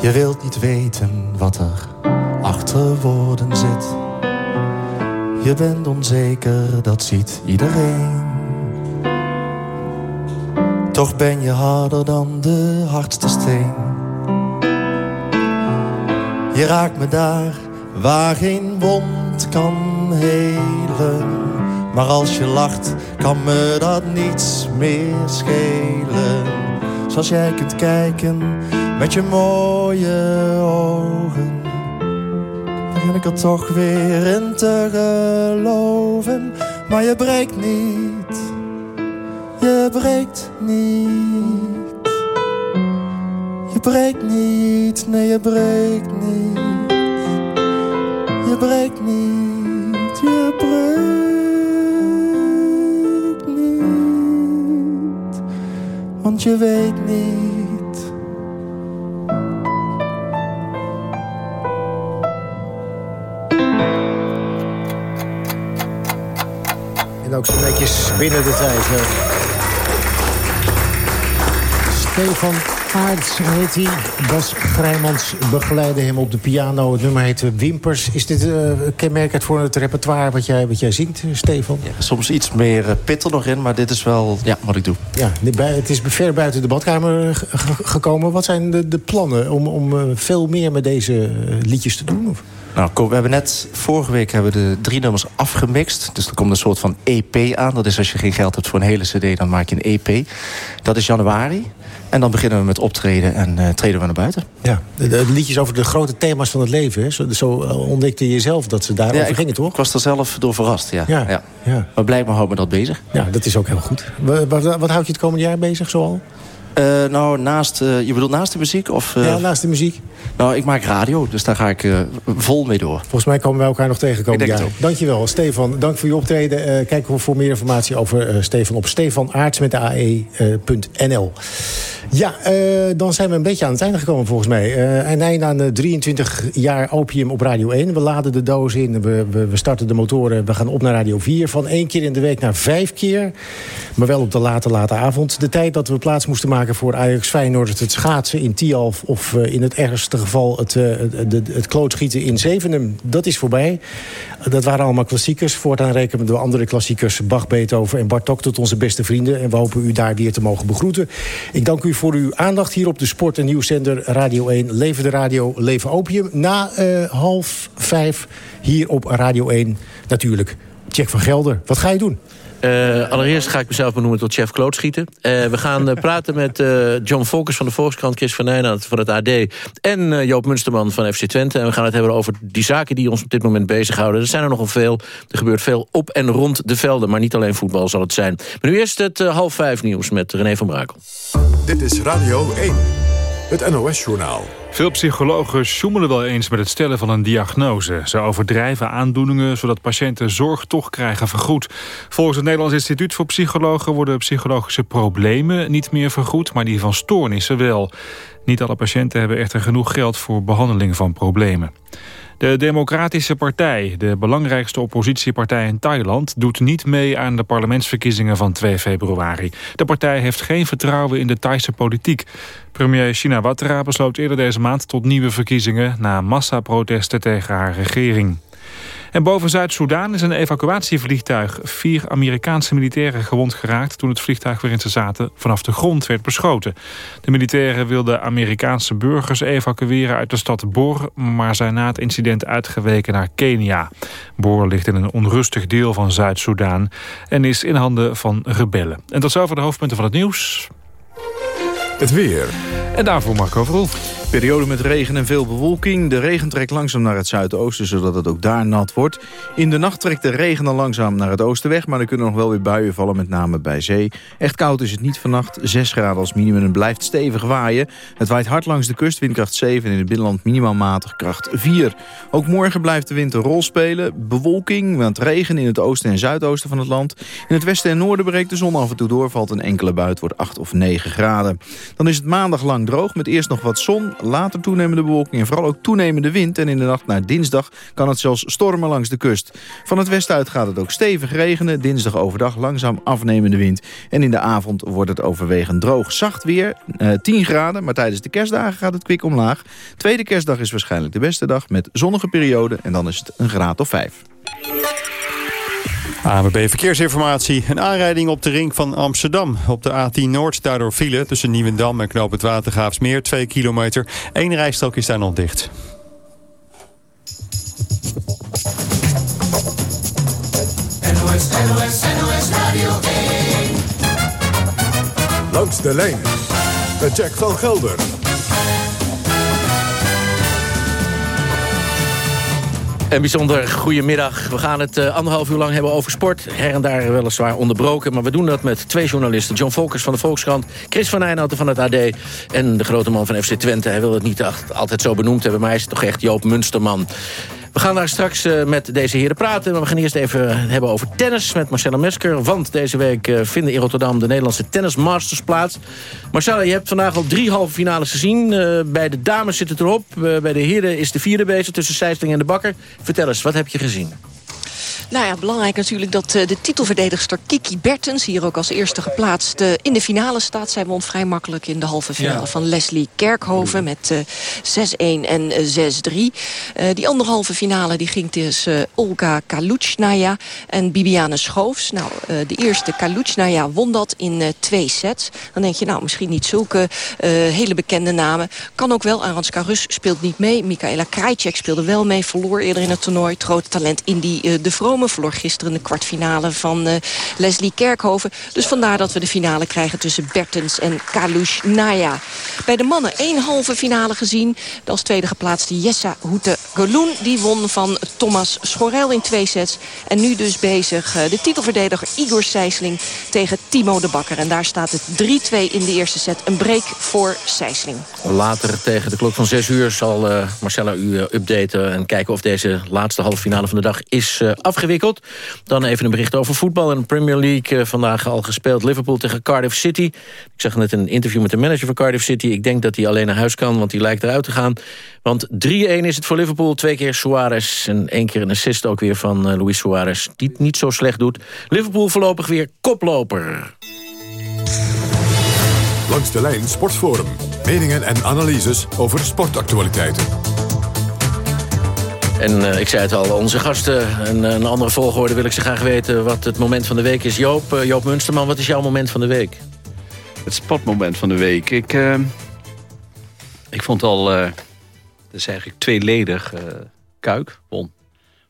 Je wilt niet weten wat er achter woorden zit. Je bent onzeker, dat ziet iedereen. Toch ben je harder dan de hardste steen. Je raakt me daar waar geen wond kan helen. Maar als je lacht, kan me dat niets meer schelen. Zoals jij kunt kijken met je mooie ogen. Begin ik er toch weer in te geloven. Maar je breekt niet, je breekt niet. Je breekt niet, nee je breekt niet. Je breekt niet, je breekt niet. Want je weet niet. En ook zo netjes binnen de tijd. hè. Stefan Aerts heet hij. Bas Grijmans begeleidde hem op de piano. Het nummer heet Wimpers. Is dit eh, kenmerkend voor het repertoire wat jij, wat jij zingt, Stefan? Soms iets meer eh, pit er nog in, maar dit is wel ja, wat ik doe. Ja, het is ver buiten de badkamer ge- gekomen. Wat zijn de, de plannen om, om eh, veel meer met deze eh, liedjes te doen? Of? Nou, we hebben net vorige week hebben we de drie nummers afgemixt. Dus er komt een soort van EP aan. Dat is als je geen geld hebt voor een hele CD, dan maak je een EP. Dat is januari. En dan beginnen we met optreden en eh, treden we naar buiten. Ja, de, de liedjes over de grote thema's van het leven. Hè? Zo, zo eh, ontdekte je zelf dat ze daarover ik, gingen, toch? Ik was er zelf door verrast, ja. Ja, ja. Maar blijkbaar houdt me dat bezig. Ja, dat is ook heel goed. Wat, wat, wat houdt je het komende jaar bezig zoal? Eh, nou, naast, eh, je bedoelt naast de muziek? Of, eh, Ja, naast de muziek. Nou, ik maak radio, dus daar ga ik vol mee door. Volgens mij komen we elkaar nog tegen komend Ik denk jaar. het Dankjewel, Stefan. Dank voor je optreden. Kijk voor meer informatie over Stefan op stefanaarts met de AE.nl. Ja, dan zijn we een beetje aan het einde gekomen volgens mij. Een einde aan de 23 jaar opium op Radio 1. We laden de doos in, we, we, we starten de motoren. We gaan op naar Radio 4. Van één keer in de week naar vijf keer. Maar wel op de late, late avond. De tijd dat we plaats moesten maken voor Ajax Feyenoord... het schaatsen in Tialf of eh, in het ergste geval het, eh, het, het, het klootschieten in Zevenum... dat is voorbij. Dat waren allemaal klassiekers. Voortaan rekenen we de andere klassiekers... Bach, Beethoven en Bartok tot onze beste vrienden. En we hopen u daar weer te mogen begroeten. Ik dank u voor uw aandacht hier op de Sport- en Nieuwszender Radio 1. Leven de radio, leven opium. Na uh, half vijf hier op Radio 1 natuurlijk. Jack van Gelder, wat ga je doen? Uh, allereerst ga ik mezelf benoemen tot chef klootschieten. Uh, we gaan uh, praten met John Volkers van de Volkskrant... Chris van Nijnaert van het AD en Joop Munsterman van FC Twente. En we gaan het hebben over die zaken die ons op dit moment bezighouden. Er zijn er nogal veel. Er gebeurt veel op en rond de velden. Maar niet alleen voetbal zal het zijn. Maar nu eerst het half vijf nieuws met René van Brakel. Dit is Radio 1, het NOS-journaal. Veel psychologen sjoemelen wel eens met het stellen van een diagnose. Ze overdrijven aandoeningen zodat patiënten zorg toch krijgen vergoed. Volgens het Nederlands Instituut voor Psychologen... worden psychologische problemen niet meer vergoed, maar die van stoornissen wel. Niet alle patiënten hebben echter genoeg geld voor behandeling van problemen. De Democratische Partij, de belangrijkste oppositiepartij in Thailand... doet niet mee aan de parlementsverkiezingen van 2 februari. De partij heeft geen vertrouwen in de Thaise politiek. Premier Shinawatra besloot eerder deze maand tot nieuwe verkiezingen... na massaprotesten tegen haar regering. En boven Zuid-Soedan is een evacuatievliegtuig. Vier Amerikaanse militairen gewond geraakt... toen het vliegtuig waarin ze zaten vanaf de grond werd beschoten. De militairen wilden Amerikaanse burgers evacueren uit de stad Bor... maar zijn na het incident uitgeweken naar Kenia. Bor ligt in een onrustig deel van Zuid-Soedan... en is in handen van rebellen. En tot zover de hoofdpunten van het nieuws. Het weer. En daarvoor Marco Verhoef. Periode met regen en veel bewolking. De regen trekt langzaam naar het zuidoosten, zodat het ook daar nat wordt. In de nacht trekt de regen dan langzaam naar het oosten weg... maar er kunnen nog wel weer buien vallen, met name bij zee. Echt koud is het niet vannacht. 6 graden als minimum en blijft stevig waaien. Het waait hard langs de kust, windkracht 7... en in het binnenland minimaal matig kracht 4. Ook morgen blijft de wind een rol spelen. Bewolking, want regen in het oosten en zuidoosten van het land. In het westen en noorden breekt de zon af en toe door... valt een enkele buit, wordt 8 of 9 graden. Dan is het maandag lang droog, met eerst nog wat zon later toenemende bewolking en vooral ook toenemende wind. En in de nacht naar dinsdag kan het zelfs stormen langs de kust. Van het westen uit gaat het ook stevig regenen. Dinsdag overdag langzaam afnemende wind. En in de avond wordt het overwegend droog. Zacht weer, eh, 10 graden, maar tijdens de kerstdagen gaat het kwik omlaag. Tweede kerstdag is waarschijnlijk de beste dag met zonnige periode. En dan is het een graad of 5. ANWB Verkeersinformatie. Een aanrijding op de ring van Amsterdam. Op de A10 Noord daardoor file tussen Nieuwendam en Knoop het Watergraafsmeer. 2 kilometer. Eén rijstrook is daar nog dicht. NOS, NOS, NOS Radio 1. Langs de lijn. Met Jack van Gelder. Een bijzonder goedemiddag. We gaan het uh, anderhalf uur lang hebben over sport. Her en daar weliswaar onderbroken. Maar we doen dat met twee journalisten. John Volkers van de Volkskrant. Chris van Eijnhouten van het AD. En de grote man van FC Twente. Hij wil het niet altijd zo benoemd hebben. Maar hij is toch echt Joop Munsterman. We gaan daar straks uh, met deze heren praten. Maar we gaan eerst even hebben over tennis met Marcella Mesker. Want deze week uh, vinden in Rotterdam de Nederlandse Tennis Masters plaats. Marcella, je hebt vandaag al drie halve finales gezien. Uh, bij de dames zit het erop. bij de heren is de vierde bezig tussen Sijsling en de Bakker. Vertel eens, wat heb je gezien? Nou ja, belangrijk natuurlijk dat uh, de titelverdedigster Kiki Bertens... hier ook als eerste geplaatst uh, in de finale staat. Zij won vrij makkelijk in de halve finale ja. van Leslie Kerkhoven... met uh, 6-1 en 6-3. die andere halve finale die ging tussen Olga Kaluchnaya en Bibiane Schoofs. Nou, de eerste Kaluchnaya won dat in twee sets. Dan denk je, nou, misschien niet zulke hele bekende namen. Kan ook wel, Aranska Rus speelt niet mee. Michaela Krajcek speelde wel mee, verloor eerder in het toernooi. Het grote talent Indy de Vrome verloor gisteren de kwartfinale van uh, Leslie Kerkhoven. Dus vandaar dat we de finale krijgen tussen Bertens en Kalush Naya. Bij de mannen één halve finale gezien. De als tweede geplaatste Jessa Hoete Galoen. Die won van Thomas Schorel in twee sets. En nu dus bezig uh, de titelverdediger Igor Sijsling tegen Timo de Bakker. En daar staat het 3-2 in de eerste set. Een break voor Sijsling. Later tegen de klok van 6 uur zal uh, Marcella u updaten... en kijken of deze laatste halve finale van de dag is afgewerkt ingewikkeld. Dan even een bericht over voetbal. In de Premier League uh, vandaag al gespeeld. Liverpool tegen Cardiff City. Ik zag net een interview met de manager van Cardiff City. Ik denk dat hij alleen naar huis kan, want hij lijkt eruit te gaan. Want 3-1 is het voor Liverpool. Twee keer Suarez en één keer een assist ook weer van uh, Luis Suarez. Die het niet zo slecht doet. Liverpool voorlopig weer koploper. Langs de lijn Sportforum. Meningen en analyses over sportactualiteiten. En uh, ik zei het al, onze gasten, een, een andere volgorde wil ik ze graag weten... wat het moment van de week is. Joop, uh, Joop Munsterman, wat is jouw moment van de week? Het spotmoment van de week. Ik, uh, ik vond al, dat is eigenlijk tweeledig, Kuik won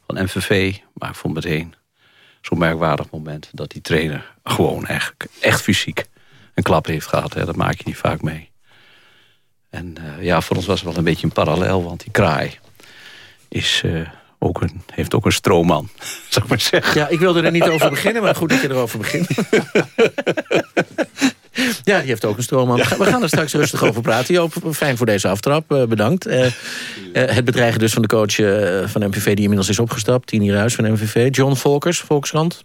van MVV. Maar ik vond meteen zo'n merkwaardig moment dat die trainer gewoon echt, echt fysiek een klap heeft gehad. Hè. Dat maak je niet vaak mee. En ja, voor ons was het wel een beetje een parallel, want die kraai is ook een, heeft ook een stroomman, zou ik maar zeggen. Ja, ik wilde er niet over beginnen, maar goed dat je erover begint. ja, die heeft ook een stroomman. We gaan er straks rustig over praten. Joop, fijn voor deze aftrap, uh, bedankt. Uh, uh, het bedreigen dus van de coach van MVV die inmiddels is opgestapt. Tini Ruis van MVV. John Volkers, Volkskrant.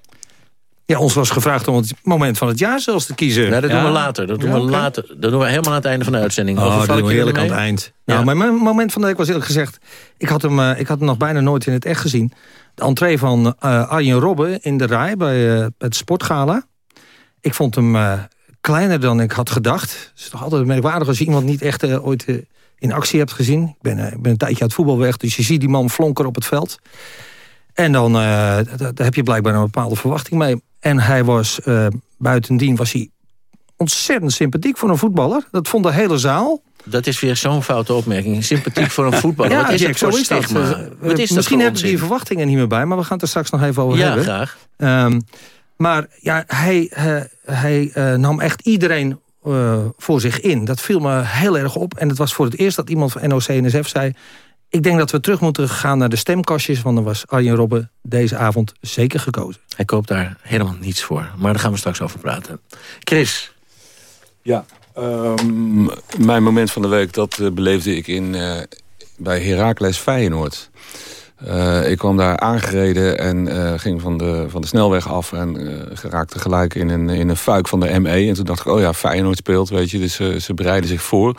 Ja, ons was gevraagd om het moment van het jaar zelfs te kiezen. Nee, dat doen we later. Dat doen, ja, we later. dat doen we helemaal aan het einde van de uitzending. Oh, dat doen we heerlijk aan het eind. Ja. Nou, mijn moment van de week was eerlijk gezegd... Ik had, hem, ik had hem nog bijna nooit in het echt gezien. De entree van uh, Arjen Robben in de rij bij uh, het Sportgala. Ik vond hem kleiner dan ik had gedacht. Het is toch altijd merkwaardig als je iemand niet echt ooit in actie hebt gezien. Ik ben, ik ben een tijdje uit het voetbal weg, dus je ziet die man flonker op het veld. En dan daar heb je blijkbaar een bepaalde verwachting mee. En hij was, uh, buitendien was hij ontzettend sympathiek voor een voetballer. Dat vond de hele zaal. Dat is weer zo'n foute opmerking. Sympathiek voor een voetballer. ja, Wat is Jack, zo is dat. Uh, Wat is misschien hebben ze die verwachtingen niet meer bij... maar we gaan het er straks nog even over Ja, hebben. graag. Um, maar ja, hij, uh, hij uh, nam echt iedereen voor zich in. Dat viel me heel erg op. En het was voor het eerst dat iemand van NOC-NSF zei... ik denk dat we terug moeten gaan naar de stemkastjes... want dan was Arjen Robben deze avond zeker gekozen. Hij koopt daar helemaal niets voor. Maar daar gaan we straks over praten. Chris. Ja, um, mijn moment van de week... dat uh, beleefde ik in, uh, bij Heracles Feyenoord. Uh, ik kwam daar aangereden en uh, ging van de, van de snelweg af... en uh, geraakte gelijk in een, in een fuik van de ME. En toen dacht ik, oh ja, Feyenoord speelt, weet je. Dus ze bereiden zich voor.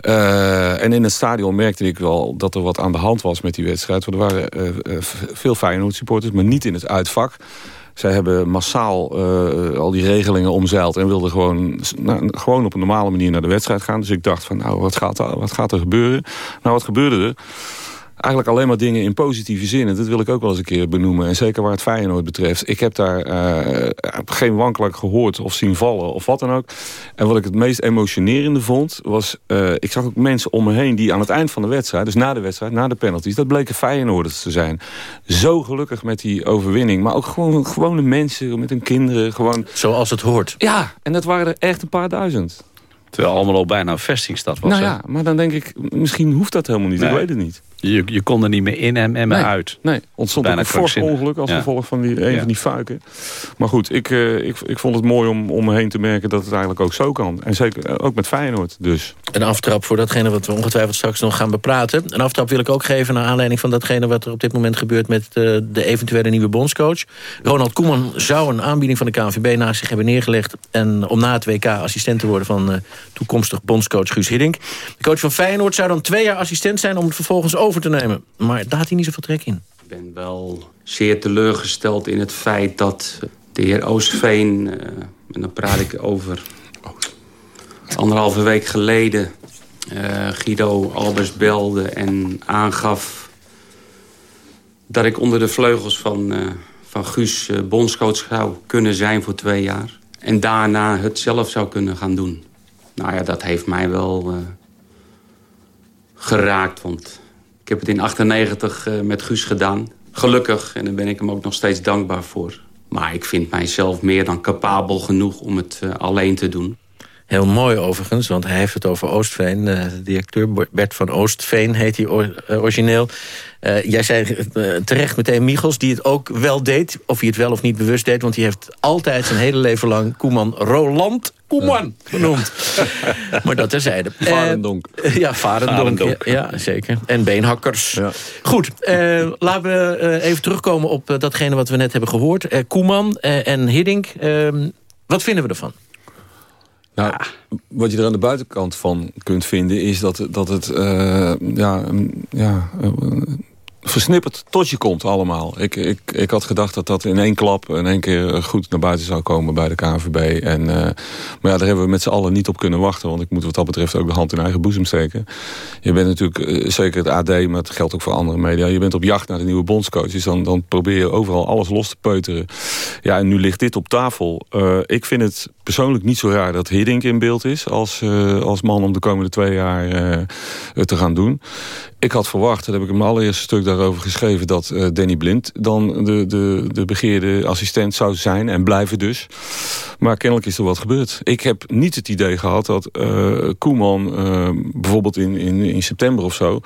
Uh, en in het stadion merkte ik wel dat er wat aan de hand was met die wedstrijd. Want er waren uh, veel Feyenoord supporters, maar niet in het uitvak. Zij hebben massaal al die regelingen omzeild... en wilden gewoon, nou, gewoon op een normale manier naar de wedstrijd gaan. Dus ik dacht van, nou, wat gaat, wat gaat er gebeuren? Nou, wat gebeurde er? Eigenlijk alleen maar dingen in positieve zin. En dat wil ik ook wel eens een keer benoemen. En zeker waar het Feyenoord betreft. Ik heb daar uh, geen wankelijk gehoord of zien vallen of wat dan ook. En wat ik het meest emotionerende vond... was, uh, ik zag ook mensen om me heen die aan het eind van de wedstrijd... dus na de wedstrijd, na de penalties... dat bleken Feyenoorders te zijn. Zo gelukkig met die overwinning. Maar ook gewoon gewone mensen met hun kinderen. Gewoon... Zoals het hoort. Ja, en dat waren er echt een paar duizend. Terwijl allemaal al bijna een vestingstad was. Nou hè? ja, maar dan denk ik, misschien hoeft dat helemaal niet. Nee. Ik weet het niet. Je, je kon er niet meer in en, en nee, uit. Nee, ontstond ook een fors ongeluk als ja. gevolg van die, een ja. van die fuiken. Maar goed, ik, uh, ik, ik vond het mooi om om me heen te merken dat het eigenlijk ook zo kan. En zeker ook met Feyenoord dus. Een aftrap voor datgene wat we ongetwijfeld straks nog gaan bepraten. Een aftrap wil ik ook geven naar aanleiding van datgene wat er op dit moment gebeurt met uh, de eventuele nieuwe bondscoach. Ronald Koeman zou een aanbieding van de KNVB naast zich hebben neergelegd en om na het WK assistent te worden van uh, toekomstig bondscoach Guus Hiddink. De coach van Feyenoord zou dan twee jaar assistent zijn om het vervolgens over te nemen. Maar daar had hij niet zoveel trek in. Ik ben wel zeer teleurgesteld in het feit dat de heer Oostveen... Uh, en dan praat ik over anderhalve week geleden... Uh, Guido Albers belde en aangaf... dat ik onder de vleugels van, uh, van Guus bondscoach zou kunnen zijn voor twee jaar. En daarna het zelf zou kunnen gaan doen. Nou ja, dat heeft mij wel geraakt, want... Ik heb het in 98 uh, met Guus gedaan. Gelukkig. En daar ben ik hem ook nog steeds dankbaar voor. Maar ik vind mijzelf meer dan capabel genoeg om het uh, alleen te doen. Heel mooi overigens, want hij heeft het over Oostveen. Uh, de directeur Bert van Oostveen heet hij origineel. Uh, jij zei uh, terecht meteen Michels, die het ook wel deed. Of hij het wel of niet bewust deed. Want hij heeft altijd zijn hele leven lang Koeman Roland Koeman genoemd. maar dat terzijde. Varendonk. Uh, ja, Varendonk. Ja, ja, zeker. En beenhakkers. Ja. Goed, laten we even terugkomen op datgene wat we net hebben gehoord. Koeman en Hiddink. Ehm, wat vinden we ervan? Nou, wat je er aan de buitenkant van kunt vinden... is dat, dat het uh, ja, ja, versnipperd tot je komt allemaal. Ik, ik, ik had gedacht dat dat in één klap in één keer goed naar buiten zou komen bij de KNVB. En, uh, maar ja, daar hebben we met z'n allen niet op kunnen wachten. Want ik moet wat dat betreft ook de hand in eigen boezem steken. Je bent natuurlijk, uh, zeker het AD, maar het geldt ook voor andere media. Je bent op jacht naar de nieuwe bondscoaches. Dan, dan probeer je overal alles los te peuteren. Ja, en nu ligt dit op tafel. Ik vind het persoonlijk niet zo raar dat Hiddink in beeld is... als, als man om de komende twee jaar te gaan doen. Ik had verwacht, dat heb ik in mijn allereerste stuk daarover geschreven... dat uh, Danny Blind dan de, de, de begeerde assistent zou zijn en blijven dus. Maar kennelijk is er wat gebeurd. Ik heb niet het idee gehad dat uh, Koeman uh, bijvoorbeeld in, in, in september of zo...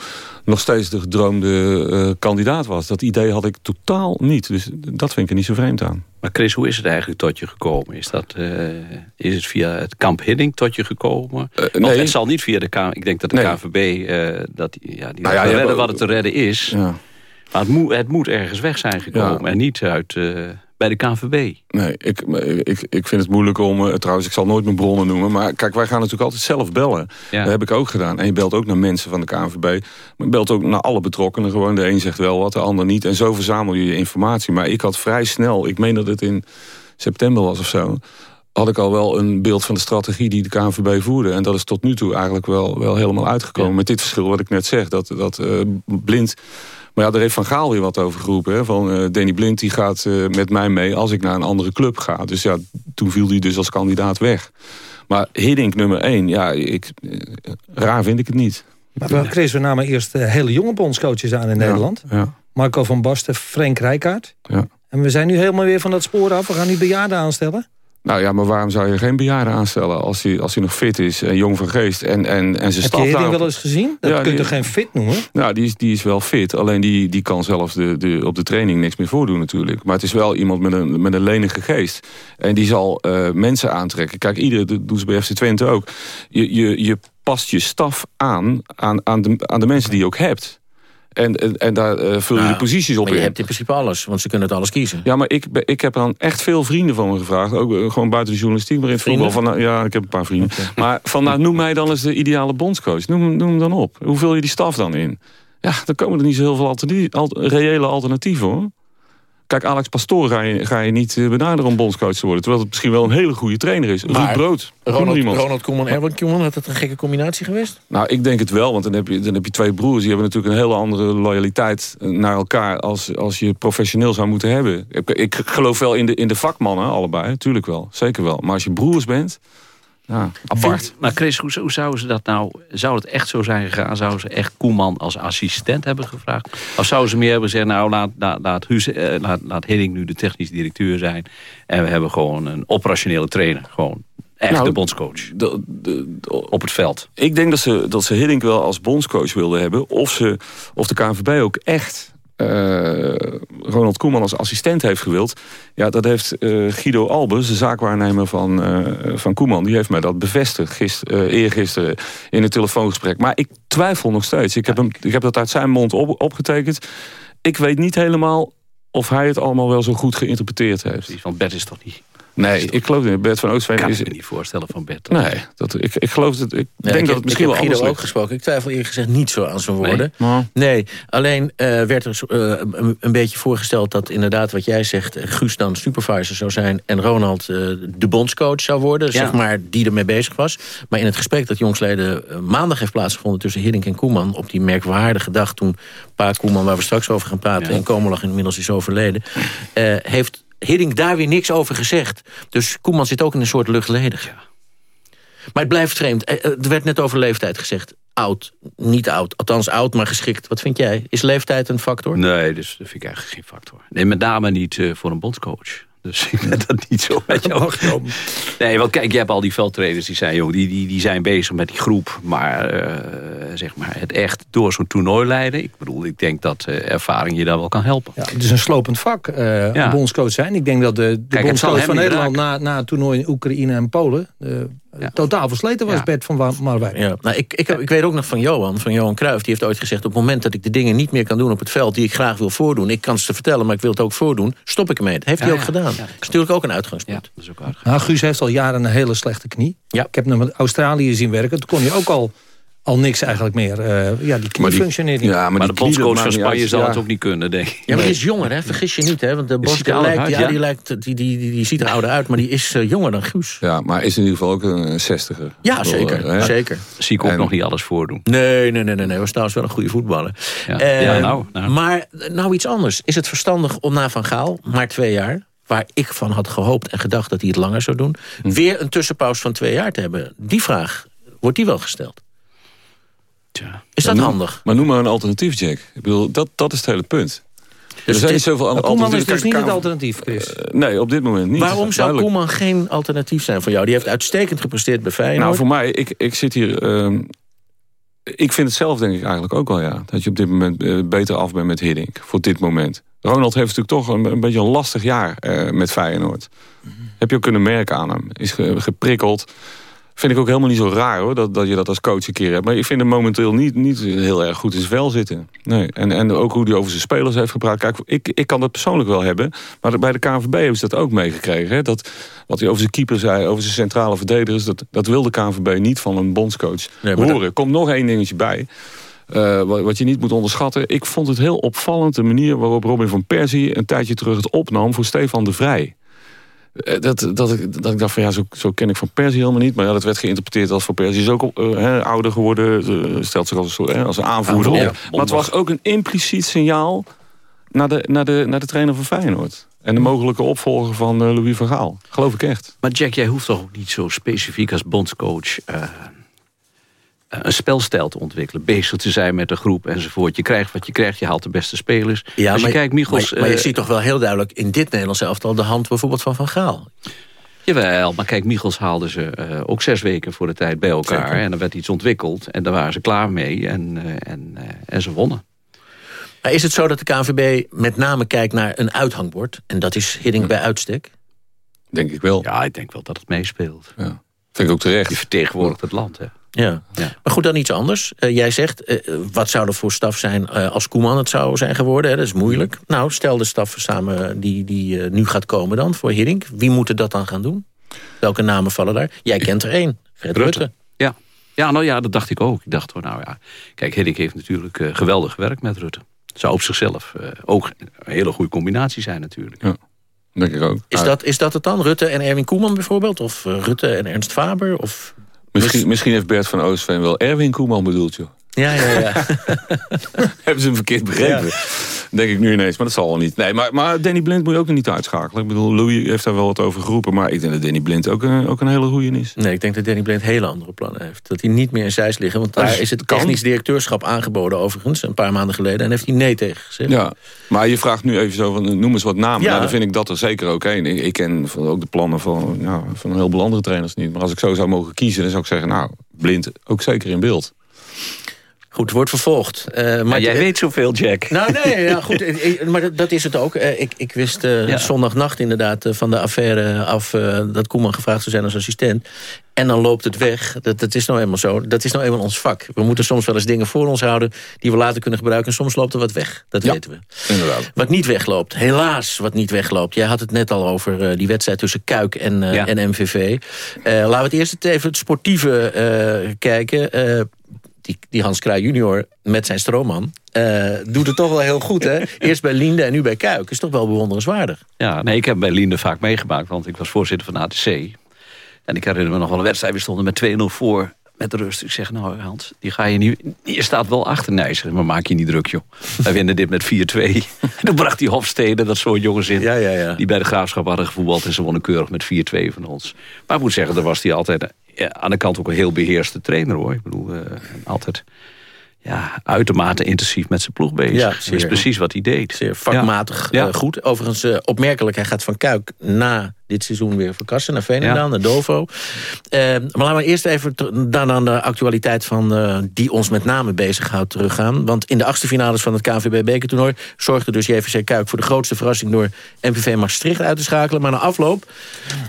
nog steeds de gedroomde kandidaat was. Dat idee had ik totaal niet. Dus dat vind ik er niet zo vreemd aan. Maar Chris, hoe is het eigenlijk tot je gekomen? Is, dat, uh, is het via het kamp Hiddink tot je gekomen? Uh, nee. het zal niet via de KNVB. Ik denk dat de nee. KNVB uh, dat, ja, die nou ja, redden wat het te redden is. Ja. Maar het moet, het moet ergens weg zijn gekomen. Ja. En niet uit, bij de KNVB. Nee, ik, ik, ik vind het moeilijk om... trouwens, ik zal nooit mijn bronnen noemen. Maar kijk, wij gaan natuurlijk altijd zelf bellen. Ja. Dat heb ik ook gedaan. En je belt ook naar mensen van de KNVB. Maar je belt ook naar alle betrokkenen. Gewoon de een zegt wel wat, de ander niet. En zo verzamel je je informatie. Maar ik had vrij snel... Ik meen dat het in september was of zo had ik al wel een beeld van de strategie die de KNVB voerde. En dat is tot nu toe eigenlijk wel, wel helemaal uitgekomen. Ja. Met dit verschil wat ik net zeg. Dat, dat uh, Blind... Maar ja, daar heeft Van Gaal weer wat over geroepen. Hè? Van uh, Danny Blind die gaat uh, met mij mee als ik naar een andere club ga. Dus ja, toen viel hij dus als kandidaat weg. Maar Hiddink nummer 1, ja, ik, raar vind ik het niet. Maar Chris, we namen eerst hele jonge bondscoaches aan in ja, Nederland. Ja. Marco van Basten, Frank Rijkaard. Ja. En we zijn nu helemaal weer van dat spoor af. We gaan nu bejaarden aanstellen. Nou ja, maar waarom zou je geen bejaarde aanstellen als hij, als hij nog fit is en jong van geest en, en, en zijn staf... Heb je Hiddink wel eens gezien? Dat ja, kun je toch geen fit noemen? Nou, die is, die is wel fit. Alleen die, die kan zelfs de, de, op de training niks meer voordoen natuurlijk. Maar het is wel iemand met een, met een lenige geest. En die zal uh, mensen aantrekken. Kijk, iedereen dat doet ze bij FC Twente ook. Je, je, je past je staf aan, aan, aan, de, aan de mensen die je ook hebt. En, en, en daar uh, vul je nou, de posities op maar je in. hebt in principe alles, want ze kunnen het alles kiezen. Ja, maar ik, ik heb dan echt veel vrienden van me gevraagd. Ook uh, gewoon buiten de journalistiek, maar in het voetbal. Van, uh, ja, ik heb een paar vrienden. Okay. Maar van, nou, noem mij dan eens de ideale bondscoach. Noem, noem hem dan op. Hoe vul je die staf dan in? Ja, dan komen er niet zo heel veel alternatief, al, reële alternatieven, hoor. Kijk, Alex Pastoor ga je, ga je niet benaderen om bondscoach te worden. Terwijl het misschien wel een hele goede trainer is. Maar, Ruud Brood. Ronald, Ronald Koeman en Erwin Koeman, had het een gekke combinatie geweest? Nou, ik denk het wel. Want dan heb je, dan heb je twee broers. Die hebben natuurlijk een hele andere loyaliteit naar elkaar... als, als je professioneel zou moeten hebben. Ik, ik geloof wel in de, in de vakmannen, allebei. Natuurlijk wel. Zeker wel. Maar als je broers bent... Ja, apart. Maar Chris, hoe, hoe zouden ze dat nou... Zou het echt zo zijn gegaan? Zouden ze echt Koeman als assistent hebben gevraagd? Of zouden ze meer hebben gezegd... nou, laat, laat, laat, Huze, eh, laat, laat Hiddink nu de technisch directeur zijn... en we hebben gewoon een operationele trainer. Gewoon echt nou, de bondscoach. De, de, de, op het veld. Ik denk dat ze, dat ze Hiddink wel als bondscoach wilden hebben. Of, ze, of de KNVB ook echt uh, Ronald Koeman als assistent heeft gewild. Ja, dat heeft uh, Guido Albers, de zaakwaarnemer van, uh, van Koeman... die heeft mij dat bevestigd gister, eergisteren in een telefoongesprek. Maar ik twijfel nog steeds. Ik heb, hem, ik heb dat uit zijn mond op, opgetekend. Ik weet niet helemaal of hij het allemaal wel zo goed geïnterpreteerd heeft. Precies, want Bert is toch niet... Nee, ik geloof niet. Bert van Oostveen kan is... ik me niet voorstellen van Bert. Nee, dat, ik, ik geloof dat... Ik nee, denk ik dat het misschien ik wel heb anders ook gesproken. Ik twijfel eerlijk gezegd niet zo aan zijn woorden. Nee. Nee, alleen uh, werd er uh, een, een, beetje voorgesteld dat inderdaad wat jij zegt... Guus dan supervisor zou zijn en Ronald uh, de bondscoach zou worden. Ja. Zeg maar, die ermee bezig was. Maar in het gesprek dat jongsleden maandag heeft plaatsgevonden... tussen Hiddink en Koeman op die merkwaardige dag... toen pa Koeman, waar we straks over gaan praten... Ja. en Koeman inmiddels is overleden... heeft Hiddink daar weer niks over gezegd. Dus Koeman zit ook in een soort luchtledig. Ja. Maar het blijft vreemd. Er werd net over leeftijd gezegd. Oud, niet oud. Althans oud, maar geschikt. Wat vind jij? Is leeftijd een factor? Nee, dus dat vind ik eigenlijk geen factor. Nee, met name niet uh, voor een bondscoach. Dus ik ben dat niet zo. Weet je nee, want kijk, je hebt al die veldtrainers die zijn, joh, die, die, die zijn bezig met die groep. Maar, uh, zeg maar het echt door zo'n toernooi leiden. Ik bedoel, ik denk dat uh, ervaring je daar wel kan helpen. Ja, het is een slopend vak, uh, ja. bondscoach zijn. Ik denk dat de, de kijk, bondscoach van Nederland na, na het toernooi in Oekraïne en Polen... Ja. Totaal versleten was ja. Bert van Marwijk. Ja. Nou, ik, ik, ik weet ook nog van Johan, van Johan Cruijff. Die heeft ooit gezegd, op het moment dat ik de dingen niet meer kan doen op het veld... die ik graag wil voordoen, ik kan ze vertellen, maar ik wil het ook voordoen... stop ik ermee. Dat heeft hij ook gedaan. dat is natuurlijk ook een uitgangspunt. dat is ook. Nou, Guus heeft al jaren een hele slechte knie. Ja. Ik heb hem met Australië zien werken. Toen kon hij ook al al niks eigenlijk meer. Uh, ja, die knie functioneert niet. Ja, maar, de bondscoach van Spanje zal het ook niet kunnen, denk ik. Ja, maar die is jonger, hè? vergis je niet. Hè? Want de Bosca lijkt, ja, die, lijkt die, die, die, die, ziet er ouder uit, maar die is uh, jonger dan Guus. Ja, maar is in ieder geval ook een zestiger. Ja, zeker. Uh, zeker. Zie ik ook en... nog niet alles voordoen. Nee, nee, nee, nee, nee. was trouwens wel een goede voetballer. Ja, uh, ja nou, nou. Maar nou iets anders. Is het verstandig om na Van Gaal, maar twee jaar waar ik van had gehoopt en gedacht dat hij het langer zou doen... Hm. weer een tussenpauze van twee jaar te hebben? Die vraag, wordt die wel gesteld? Tja. Is dat handig? Maar noem maar een alternatief, Jack. Ik bedoel, dat, dat is het hele punt. Dus er zijn niet zoveel andere Koeman is dus niet het alternatief, Chris? Uh, nee, op dit moment niet. Waarom zou Koeman geen alternatief zijn voor jou? Die heeft uitstekend gepresteerd bij Feyenoord. Nou, voor mij, ik, ik zit hier... Uh, ik vind het zelf denk ik eigenlijk ook wel, ja. Dat je op dit moment uh, beter af bent met Hiddink. Voor dit moment. Ronald heeft natuurlijk toch een, een beetje een lastig jaar uh, met Feyenoord. Mm -hmm. Heb je ook kunnen merken aan hem. Is ge, geprikkeld. Vind ik ook helemaal niet zo raar hoor, dat, dat je dat als coach een keer hebt. Maar ik vind hem momenteel niet, niet heel erg goed in zijn vel zitten. Nee. En, en ook hoe hij over zijn spelers heeft gepraat. Kijk, ik, ik kan dat persoonlijk wel hebben. Maar bij de KNVB hebben ze dat ook meegekregen. Hè? Dat, wat hij over zijn keeper zei, over zijn centrale verdedigers... dat, dat wil de KNVB niet van een bondscoach nee, horen. Er komt nog één dingetje bij. Uh, wat, wat je niet moet onderschatten. Ik vond het heel opvallend de manier waarop Robin van Persie... een tijdje terug het opnam voor Stefan de Vrij. Dat, dat, ik, dat ik dacht van ja, zo, zo ken ik Van Persie helemaal niet. Maar ja, dat werd geïnterpreteerd als Van Persie is ook uh, he, ouder geworden. Uh, stelt zich als een, soort, als een aanvoerder op. Maar het was ook een impliciet signaal naar de, naar de, naar de trainer van Feyenoord. En de mogelijke opvolger van Louis van Gaal. Geloof ik echt. Maar Jack, jij hoeft toch ook niet zo specifiek als bondscoach een spelstijl te ontwikkelen. Bezig te zijn met de groep enzovoort. Je krijgt wat je krijgt, je haalt de beste spelers. Ja, Als je maar, kijkt, Michels, maar, maar je ziet toch wel heel duidelijk in dit Nederlands elftal... de hand bijvoorbeeld van Van Gaal. Jawel, maar kijk, Michels haalde ze uh, ook zes weken voor de tijd bij elkaar. Zeker. En er werd iets ontwikkeld en daar waren ze klaar mee en, uh, en, uh, en ze wonnen. Maar is het zo dat de KNVB met name kijkt naar een uithangbord? En dat is Hiddink hm. bij uitstek? Denk ik wel. Ja, ik denk wel dat het meespeelt. Ja. Vind ik ook terecht. Je vertegenwoordigt het land, hè. Ja. ja. Maar goed, dan iets anders. Uh, jij zegt, uh, wat zou er voor staf zijn uh, als Koeman het zou zijn geworden? Hè? Dat is moeilijk. Nou, stel de staf samen die, die nu gaat komen dan voor Hiddink. Wie moet dat dan gaan doen? Welke namen vallen daar? Jij kent er één, Fred Rutte. Rutte. Ja. ja, nou ja, dat dacht ik ook. Ik dacht, oh, nou ja, kijk, Hiddink heeft natuurlijk geweldig gewerkt met Rutte. Het zou op zichzelf ook een hele goede combinatie zijn natuurlijk. Ja. Denk ik ook. Is, dat, is dat het dan? Rutte en Erwin Koeman bijvoorbeeld? Of Rutte en Ernst Faber? Of Misschien, misschien heeft Bert van Oostveen wel Erwin Koeman bedoeld, joh. Ja, ja, ja. Hebben ze hem verkeerd begrepen? Ja. Denk ik nu ineens, maar dat zal wel niet. Nee, maar, maar Danny Blind moet je ook nog niet uitschakelen. Ik bedoel, Louis heeft daar wel wat over geroepen... maar ik denk dat Danny Blind ook een, ook een hele goeie is. Nee, ik denk dat Danny Blind hele andere plannen heeft. Dat hij niet meer in zijs liggen. Want daar is het technisch directeurschap aangeboden overigens... een paar maanden geleden. En heeft hij nee tegen gezegd. Ja, maar je vraagt nu even zo van, noem eens wat namen. Ja. Nou, dan vind ik dat er zeker ook één. Ik, ik ken ook de plannen van, ja, van een heleboel andere trainers niet. Maar als ik zo zou mogen kiezen, dan zou ik zeggen... nou, Blind ook zeker in beeld. Goed, wordt vervolgd. Uh, maar jij weet zoveel, Jack. Nou, nee, ja, goed. maar dat is het ook. Uh, ik, ik wist uh, ja. zondagnacht inderdaad van de affaire af... dat Koeman gevraagd zou zijn als assistent. En dan loopt het weg. Dat, dat is nou eenmaal zo. Dat is nou eenmaal ons vak. We moeten soms wel eens dingen voor ons houden... die we later kunnen gebruiken. En soms loopt er wat weg. Dat ja, weten we. Inderdaad. Wat niet wegloopt. Helaas wat niet wegloopt. Jij had het net al over die wedstrijd tussen Kuik en, ja. en MVV. laten we het eerst even het sportieve kijken die, die Hans Kraaij junior met zijn stroomman... Uh, doet het toch wel heel goed, hè? Eerst bij Linde en nu bij Kuik. Is toch wel bewonderenswaardig. Ja, nee, ik heb bij Linde vaak meegemaakt... want ik was voorzitter van ATC. En ik herinner me nog wel een wedstrijd. We stonden met 2-0 voor met rust. Ik zeg, nou Hans, die ga je niet... Je staat wel achter Nijzer, maar maak je niet druk, joh. Wij winnen dit met 4-2. Toen bracht die Hofstede, dat soort jongens in... Ja, ja, ja. die bij de Graafschap hadden gevoetbald... en ze wonnen keurig met 4-2 van ons. Maar ik moet zeggen, daar was hij altijd aan de kant ook een heel beheerste trainer, hoor. Ik bedoel, uh, altijd ja, uitermate intensief met zijn ploeg bezig. Ja, dat is precies wat hij deed. Zeer vakmatig ja. Uh, goed. Overigens uh, opmerkelijk, hij gaat van Kuik na dit seizoen weer verkassen naar Veenendaal, ja. naar Dovo. Uh, maar laten we eerst even dan aan de actualiteit van die ons met name bezighoudt teruggaan. Want in de achtste finales van het KNVB bekertoernooi zorgde dus JVC Kuik voor de grootste verrassing door MVV Maastricht uit te schakelen. Maar na afloop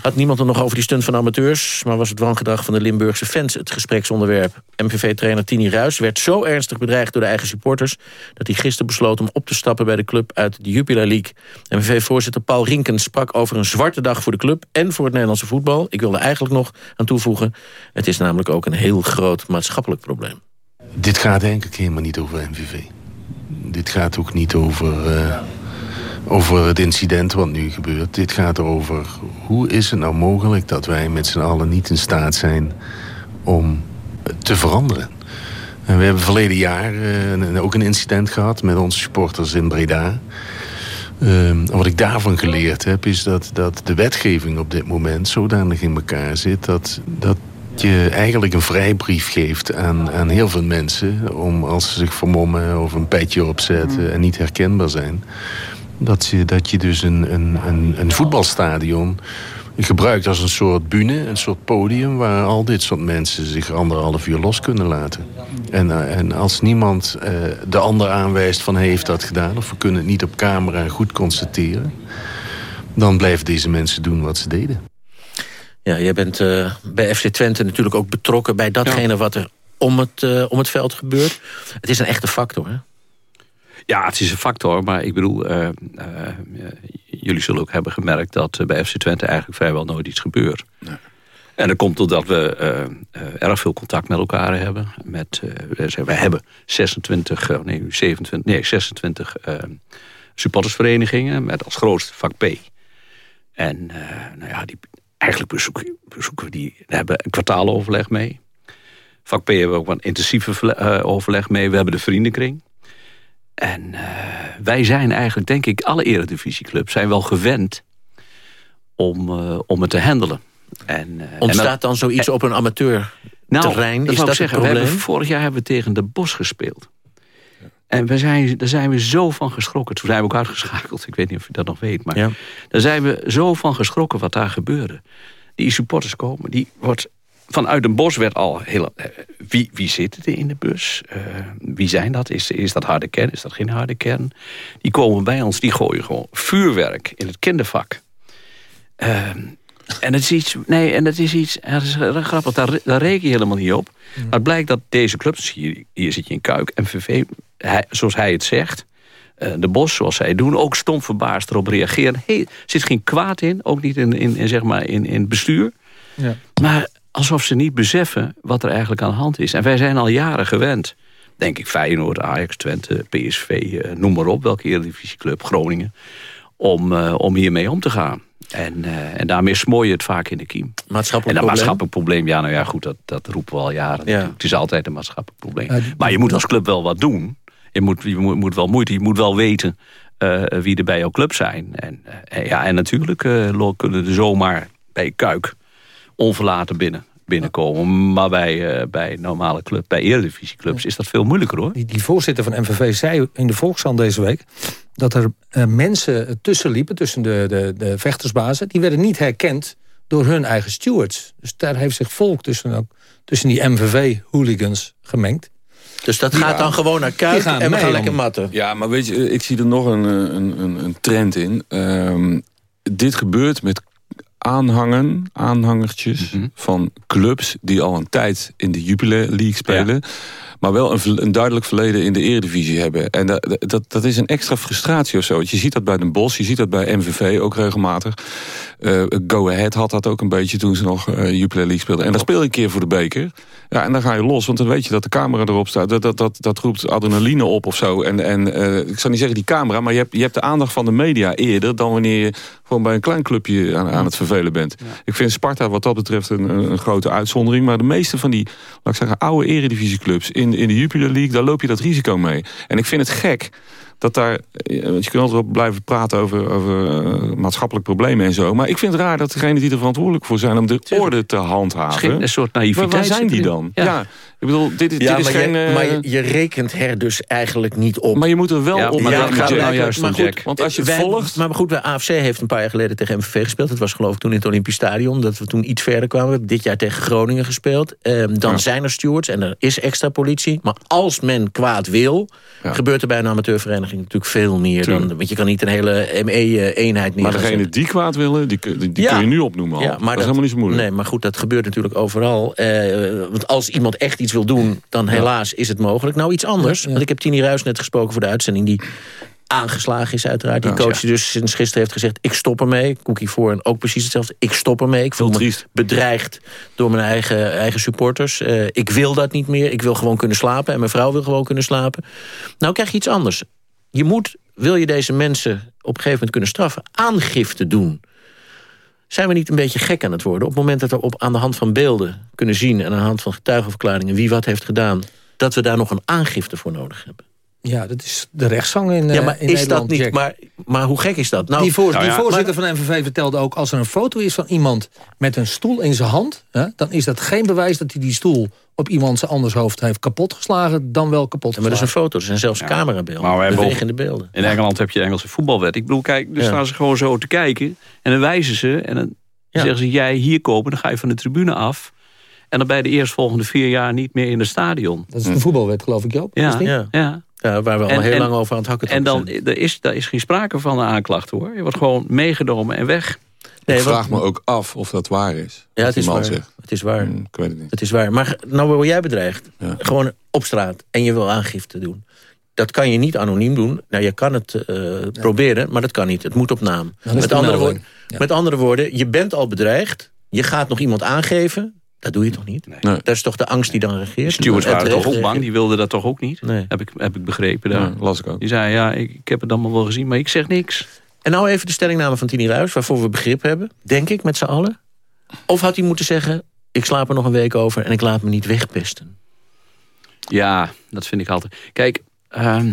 had niemand er nog over die stunt van amateurs, maar was het wangedrag van de Limburgse fans het gespreksonderwerp. MVV-trainer Tini Ruis werd zo bedreigd door de eigen supporters dat hij gisteren besloot om op te stappen bij de club uit de Jupiler League. MVV-voorzitter Paul Rinkens sprak over een zwarte dag voor de club en voor het Nederlandse voetbal. Ik wil er eigenlijk nog aan toevoegen... het is namelijk ook een heel groot maatschappelijk probleem. dit gaat eigenlijk helemaal niet over MVV. Dit gaat ook niet over, uh, over het incident wat nu gebeurt. Dit gaat erover hoe is het nou mogelijk dat wij met z'n allen niet in staat zijn om te veranderen. En we hebben verleden jaar uh, ook een incident gehad met onze supporters in Breda. Uh, wat ik daarvan geleerd heb, is dat, dat de wetgeving op dit moment zodanig in elkaar zit dat, dat je eigenlijk een vrijbrief geeft aan, aan heel veel mensen... om als ze zich vermommen of een petje opzetten en niet herkenbaar zijn... dat je, dat je dus een, een, een, een voetbalstadion gebruikt als een soort bühne, een soort podium... waar al dit soort mensen zich anderhalf uur los kunnen laten. En, uh, en als niemand uh, de ander aanwijst van hij heeft dat gedaan... of we kunnen het niet op camera goed constateren... dan blijven deze mensen doen wat ze deden. Ja, jij bent uh, bij FC Twente natuurlijk ook betrokken bij datgene ja. wat er om het, uh, om het veld gebeurt. Het is een echte factor, hè? Ja, het is een factor, maar ik bedoel... Uh, jullie zullen ook hebben gemerkt dat bij FC Twente eigenlijk vrijwel nooit iets gebeurt. Nee. En dat komt doordat we erg veel contact met elkaar hebben. Met, wij hebben 26, nee, 27, nee, 26 supportersverenigingen met als grootste vak P. En nou ja, die, eigenlijk bezoeken, bezoeken we die. We hebben een kwartaaloverleg mee. Vak P hebben we ook een intensieve overleg mee. We hebben de vriendenkring. En uh, wij zijn eigenlijk, denk ik, alle eredivisieclubs zijn wel gewend om, uh, om het te handelen. En, Ontstaat en dat, dan zoiets op een amateur terrein? Nou, is dat zeggen, probleem? vorig jaar hebben we tegen de Bos gespeeld. En we zijn, daar zijn we zo van geschrokken. Toen zijn we ook uitgeschakeld. Ik weet niet of je dat nog weet. Maar ja. daar zijn we zo van geschrokken wat daar gebeurde. Die supporters komen. Die wordt, vanuit een bos werd al heel... Uh, wie, wie zit er in de bus? Uh, wie zijn dat? Is, is dat harde kern? Is dat geen harde kern? Die komen bij ons. Die gooien gewoon vuurwerk in het kindervak. Uh, en het is iets, nee, en het is iets, het is grappig, daar, daar reken je helemaal niet op. Maar het blijkt dat deze clubs, hier, hier zit je in Kuik, MVV, hij, zoals hij het zegt, uh, de Bos, zoals zij doen, ook stom verbaasd erop reageren. Hey, er zit geen kwaad in, ook niet in, in, in zeg maar in, in bestuur. Ja. Maar alsof ze niet beseffen wat er eigenlijk aan de hand is. En wij zijn al jaren gewend, denk ik, Feyenoord, Ajax, Twente, PSV, uh, noem maar op, welke eredivisieclub, Groningen, om, uh, om hiermee om te gaan. En, uh, en daarmee smooi je het vaak in de kiem. Maatschappelijk en dat maatschappelijk probleem, ja, nou ja, goed, dat, dat roepen we al jaren. Ja. Het is altijd een maatschappelijk probleem. Uh, maar je moet als club wel wat doen. Je moet, je moet, moet wel moeite, je moet wel weten wie er bij jouw club zijn. En, ja, en natuurlijk kunnen er zomaar bij Kuik onverlaten binnen binnenkomen. Maar bij, uh, bij normale club, bij eredivisieclubs is dat veel moeilijker hoor. Die, die voorzitter van MVV zei in de Volkshand deze week... dat er uh, mensen tussen liepen, tussen de, de, de vechtersbazen... die werden niet herkend door hun eigen stewards. Dus daar heeft zich volk tussen, ook, tussen die MVV-hooligans gemengd. Dus dat gaat dan gewoon naar Kuik en we gaan lekker matten. Ja, maar weet je, ik zie er nog een, een, een, een trend in. Um, dit gebeurt met aanhangen, aanhangertjes mm -hmm. van clubs... die al een tijd in de Jupiler League spelen... Ja. maar wel een, een, duidelijk verleden in de Eredivisie hebben. En dat, dat, dat is een extra frustratie of zo. Je ziet dat bij Den Bosch, je ziet dat bij MVV ook regelmatig. Uh, Go Ahead had dat ook een beetje toen ze nog uh, Jupiler League speelden. En dan speel je een keer voor de beker. Ja, en dan ga je los, want dan weet je dat de camera erop staat. Dat, dat, dat, dat roept adrenaline op of zo. En, en uh, ik zou niet zeggen die camera, maar je hebt, je hebt de aandacht van de media eerder... dan wanneer je gewoon bij een klein clubje aan, aan het vervelen bent. Ja. Ik vind Sparta wat dat betreft een, een, grote uitzondering. Maar de meeste van die, laat ik zeggen, oude eredivisieclubs... in, in de Jupiler League, daar loop je dat risico mee. En ik vind het gek dat daar, want je kunt altijd op blijven praten over, over uh, maatschappelijk problemen en zo. Maar ik vind het raar dat degenen die er verantwoordelijk voor zijn om de orde te handhaven. een soort naïviteit. Waar zijn die dan? Ja. ja. Ik bedoel, dit, dit ja, is maar geen... Je, uh, maar je, je, rekent er dus eigenlijk niet op. Maar je moet er wel ja, op. Maar ja, gaat nou juist maar goed, Want als je wij, volgt... Maar goed, de AFC heeft een paar jaar geleden tegen MVV gespeeld. Dat was geloof ik toen in het Olympisch Stadion. Dat we toen iets verder kwamen. We hebben dit jaar tegen Groningen gespeeld. Um, dan ja. zijn er stewards en er is extra politie. Maar als men kwaad wil, gebeurt er bij een amateurvereniging natuurlijk veel meer. Dan, want je kan niet een hele ME-eenheid neerzetten. Maar degene die kwaad willen, die, die, die kun je nu opnoemen al. Ja, maar dat, dat is helemaal niet zo moeilijk. Nee, maar goed, dat gebeurt natuurlijk overal. Uh, want als iemand echt iets wil doen, dan helaas is het mogelijk. Nou, iets anders. Want ik heb Tini Ruis net gesproken voor de uitzending... die aangeslagen is uiteraard. Die coach die dus sinds gisteren heeft gezegd... ik stop ermee. Cookie voor en ook precies hetzelfde. Ik stop ermee. Ik voel me bedreigd door mijn eigen, eigen supporters. Eh, ik wil dat niet meer. Ik wil gewoon kunnen slapen. En mijn vrouw wil gewoon kunnen slapen. Nou krijg je iets anders. Je moet, wil je deze mensen op een gegeven moment kunnen straffen... aangifte doen. Zijn we niet een beetje gek aan het worden? Op het moment dat we op, aan de hand van beelden kunnen zien... en aan de hand van getuigenverklaringen wie wat heeft gedaan... dat we daar nog een aangifte voor nodig hebben. Ja, dat is de rechtsgang in, ja, eh, maar in is Nederland, dat niet... Jack. Maar, maar hoe gek is dat? Nou, die, voor- nou die ja, voorzitter van NVV vertelde ook... als er een foto is van iemand met een stoel in zijn hand... Hè, dan is dat geen bewijs dat hij die stoel op iemand zijn anders hoofd heeft kapotgeslagen... dan wel kapot maar dat is een foto, er zijn zelfs camerabeelden. Maar we hebben bewegende ook- beelden. In Engeland heb je de Engelse voetbalwet. Ik bedoel, kijk, dus Ja. staan ze gewoon zo te kijken. En dan wijzen ze. En dan zeggen ze, jij hier komen. Dan ga je van de tribune af. En dan bij de eerstvolgende vier jaar niet meer in het stadion. Dat is de voetbalwet, geloof ik, Joop. Ja, ja. Ja. Ja, waar we al heel lang over aan het hakken En dan er is, daar is geen sprake van een aanklacht hoor. Je wordt gewoon meegenomen en weg. ik vraag me ook af of dat waar is. Ja, het is man waar. zegt. Het is waar. Hmm, ik weet het niet. Het is waar. Maar nou word jij bedreigd. Gewoon op straat. En je wil aangifte doen. Dat kan je niet anoniem doen. Nou, je kan het eh, proberen, maar dat kan niet. Het moet op naam. Met de andere, woorden, met andere woorden, je bent al bedreigd. Je gaat nog iemand aangeven. Dat doe je toch niet? Dat is toch de angst die dan regeert? Stewards En waren toch ook bang. Die wilden dat toch ook niet. Heb, ik, heb ik begrepen. Daar. Ja, las ik ook. Die zei, ja, ik, ik heb het allemaal wel gezien, maar ik zeg niks. En nou even de stellingname van Tini Luijs, waarvoor we begrip hebben. Denk ik, met z'n allen. Of had hij moeten zeggen, ik slaap er nog een week over... en ik laat me niet wegpesten. Ja, dat vind ik altijd. Kijk, ehm,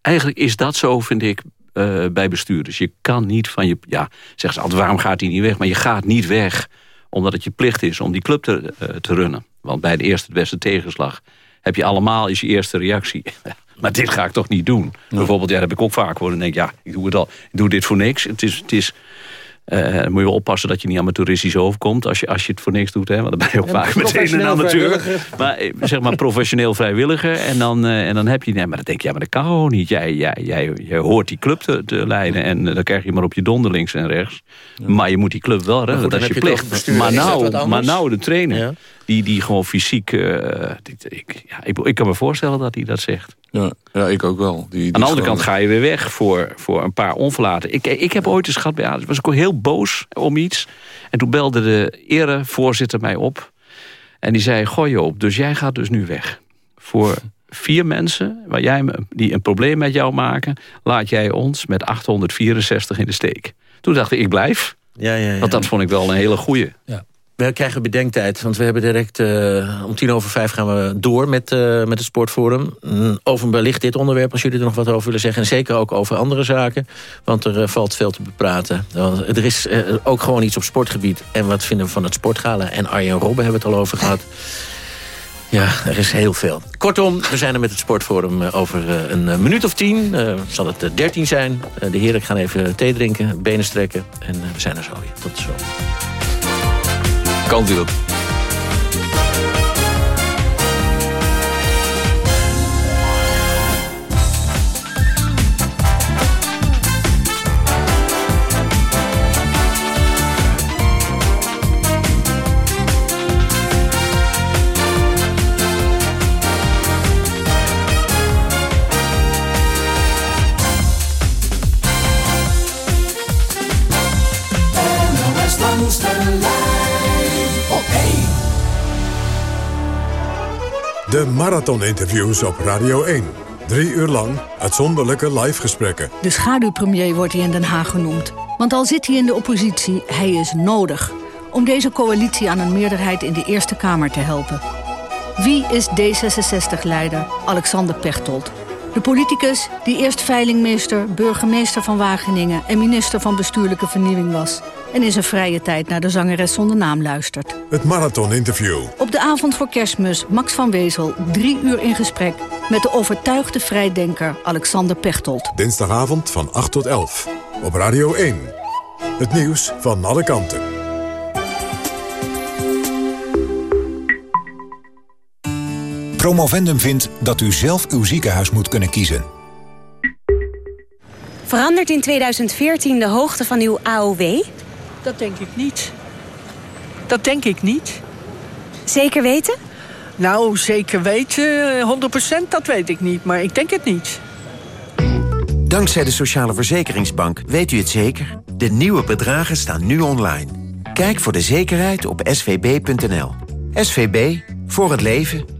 eigenlijk is dat zo, vind ik, eh, bij bestuurders. Je kan niet van je... Ja, zeggen ze altijd, waarom gaat hij niet weg? Maar je gaat niet weg omdat het je plicht is om die club te, eh, te runnen. Want bij de eerste het beste tegenslag heb je allemaal is je eerste reactie. maar dit ga ik toch niet doen. Bijvoorbeeld, ja, dat heb ik ook vaak gehoord. En denk ik, ja, ik doe, het al, ik doe dit voor niks. Het is... Het is eh, dan moet je wel oppassen dat je niet amateuristisch overkomt als je, als je het voor niks doet. Hè? Want dan ben je ook vaak meteen een amateur. Maar eh, zeg maar professioneel vrijwilliger. En dan, eh, en dan heb je... Nee, maar dan denk je, ja, maar dat kan gewoon niet. Jij, jij, jij, jij hoort die club te, te leiden. En eh, dan krijg je maar op je donder links en rechts. Maar je moet die club wel redden. dat is je plicht. Maar nou, maar nou de trainer. Die, die gewoon fysiek... eh, ik, ja, ik, ik kan me voorstellen dat hij dat zegt. Ja, ja, ik ook wel. Die, die Aan de andere kant ga je weer weg voor, voor een paar onverlaten. Ik, ik heb ooit eens gehad bij was ik ook heel boos om iets. En toen belde de erevoorzitter mij op. En die zei, goh Joop, dus jij gaat dus nu weg. Voor vier mensen waar jij, me- die een probleem met jou maken... laat jij ons met 864 in de steek. Toen dacht ik, ik blijf. Ja, ja, ja. Want dat vond ik wel een hele goeie. We krijgen bedenktijd, want we hebben direct eh, om tien over vijf gaan we door met, eh, met het Sportforum. Mm, Over wellicht dit onderwerp, als jullie er nog wat over willen zeggen. En zeker ook over andere zaken, want er eh, valt veel te bepraten. Er is ook gewoon iets op sportgebied. En wat vinden we van het sportgala? En Arjen Robben hebben het al over gehad. Ja, er is heel veel. Kortom, we zijn er met het Sportforum over een minuut of tien. Zal het dertien zijn. De heren gaan even thee drinken, benen strekken. En we zijn er zo weer. Tot zo. Kan hij dat? De marathoninterviews op Radio 1. Drie uur lang uitzonderlijke live gesprekken. De schaduwpremier wordt hij in Den Haag genoemd. Want al zit hij in de oppositie, hij is nodig... om deze coalitie aan een meerderheid in de Eerste Kamer te helpen. Wie is D66-leider Alexander Pechtold? De politicus die eerst veilingmeester, burgemeester van Wageningen... en minister van Bestuurlijke Vernieuwing was... en in zijn vrije tijd naar de zangeres zonder naam luistert. Het marathoninterview. Op de avond voor kerstmis Max van Wezel drie uur in gesprek... met de overtuigde vrijdenker Alexander Pechtold. Dinsdagavond van 8 tot 11. Op Radio 1. Het nieuws van alle kanten. Promovendum vindt dat u zelf uw ziekenhuis moet kunnen kiezen. Verandert in 2014 de hoogte van uw AOW? Dat denk ik niet. Dat denk ik niet. Zeker weten? Nou, zeker weten, 100% dat weet ik niet, maar ik denk het niet. Dankzij de Sociale Verzekeringsbank weet u het zeker. De nieuwe bedragen staan nu online. Kijk voor de zekerheid op svb.nl. SVB, voor het leven.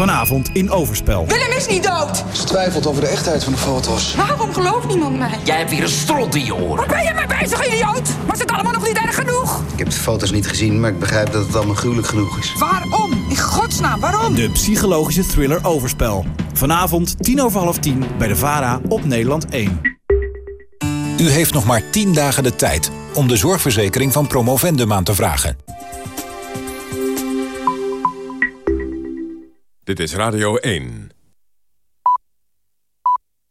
Vanavond in Overspel. Willem is niet dood! Ze twijfelt over de echtheid van de foto's. Waarom gelooft niemand mij? Jij hebt weer een stront in je oren. Waar ben je mee bezig, idioot? Was het allemaal nog niet erg genoeg? Ik heb de foto's niet gezien, maar ik begrijp dat het allemaal gruwelijk genoeg is. Waarom? In godsnaam, waarom? De psychologische thriller Overspel. Vanavond tien over half tien bij de VARA op Nederland 1. U heeft nog maar 10 dagen de tijd om de zorgverzekering van Promovendum aan te vragen. Dit is Radio 1.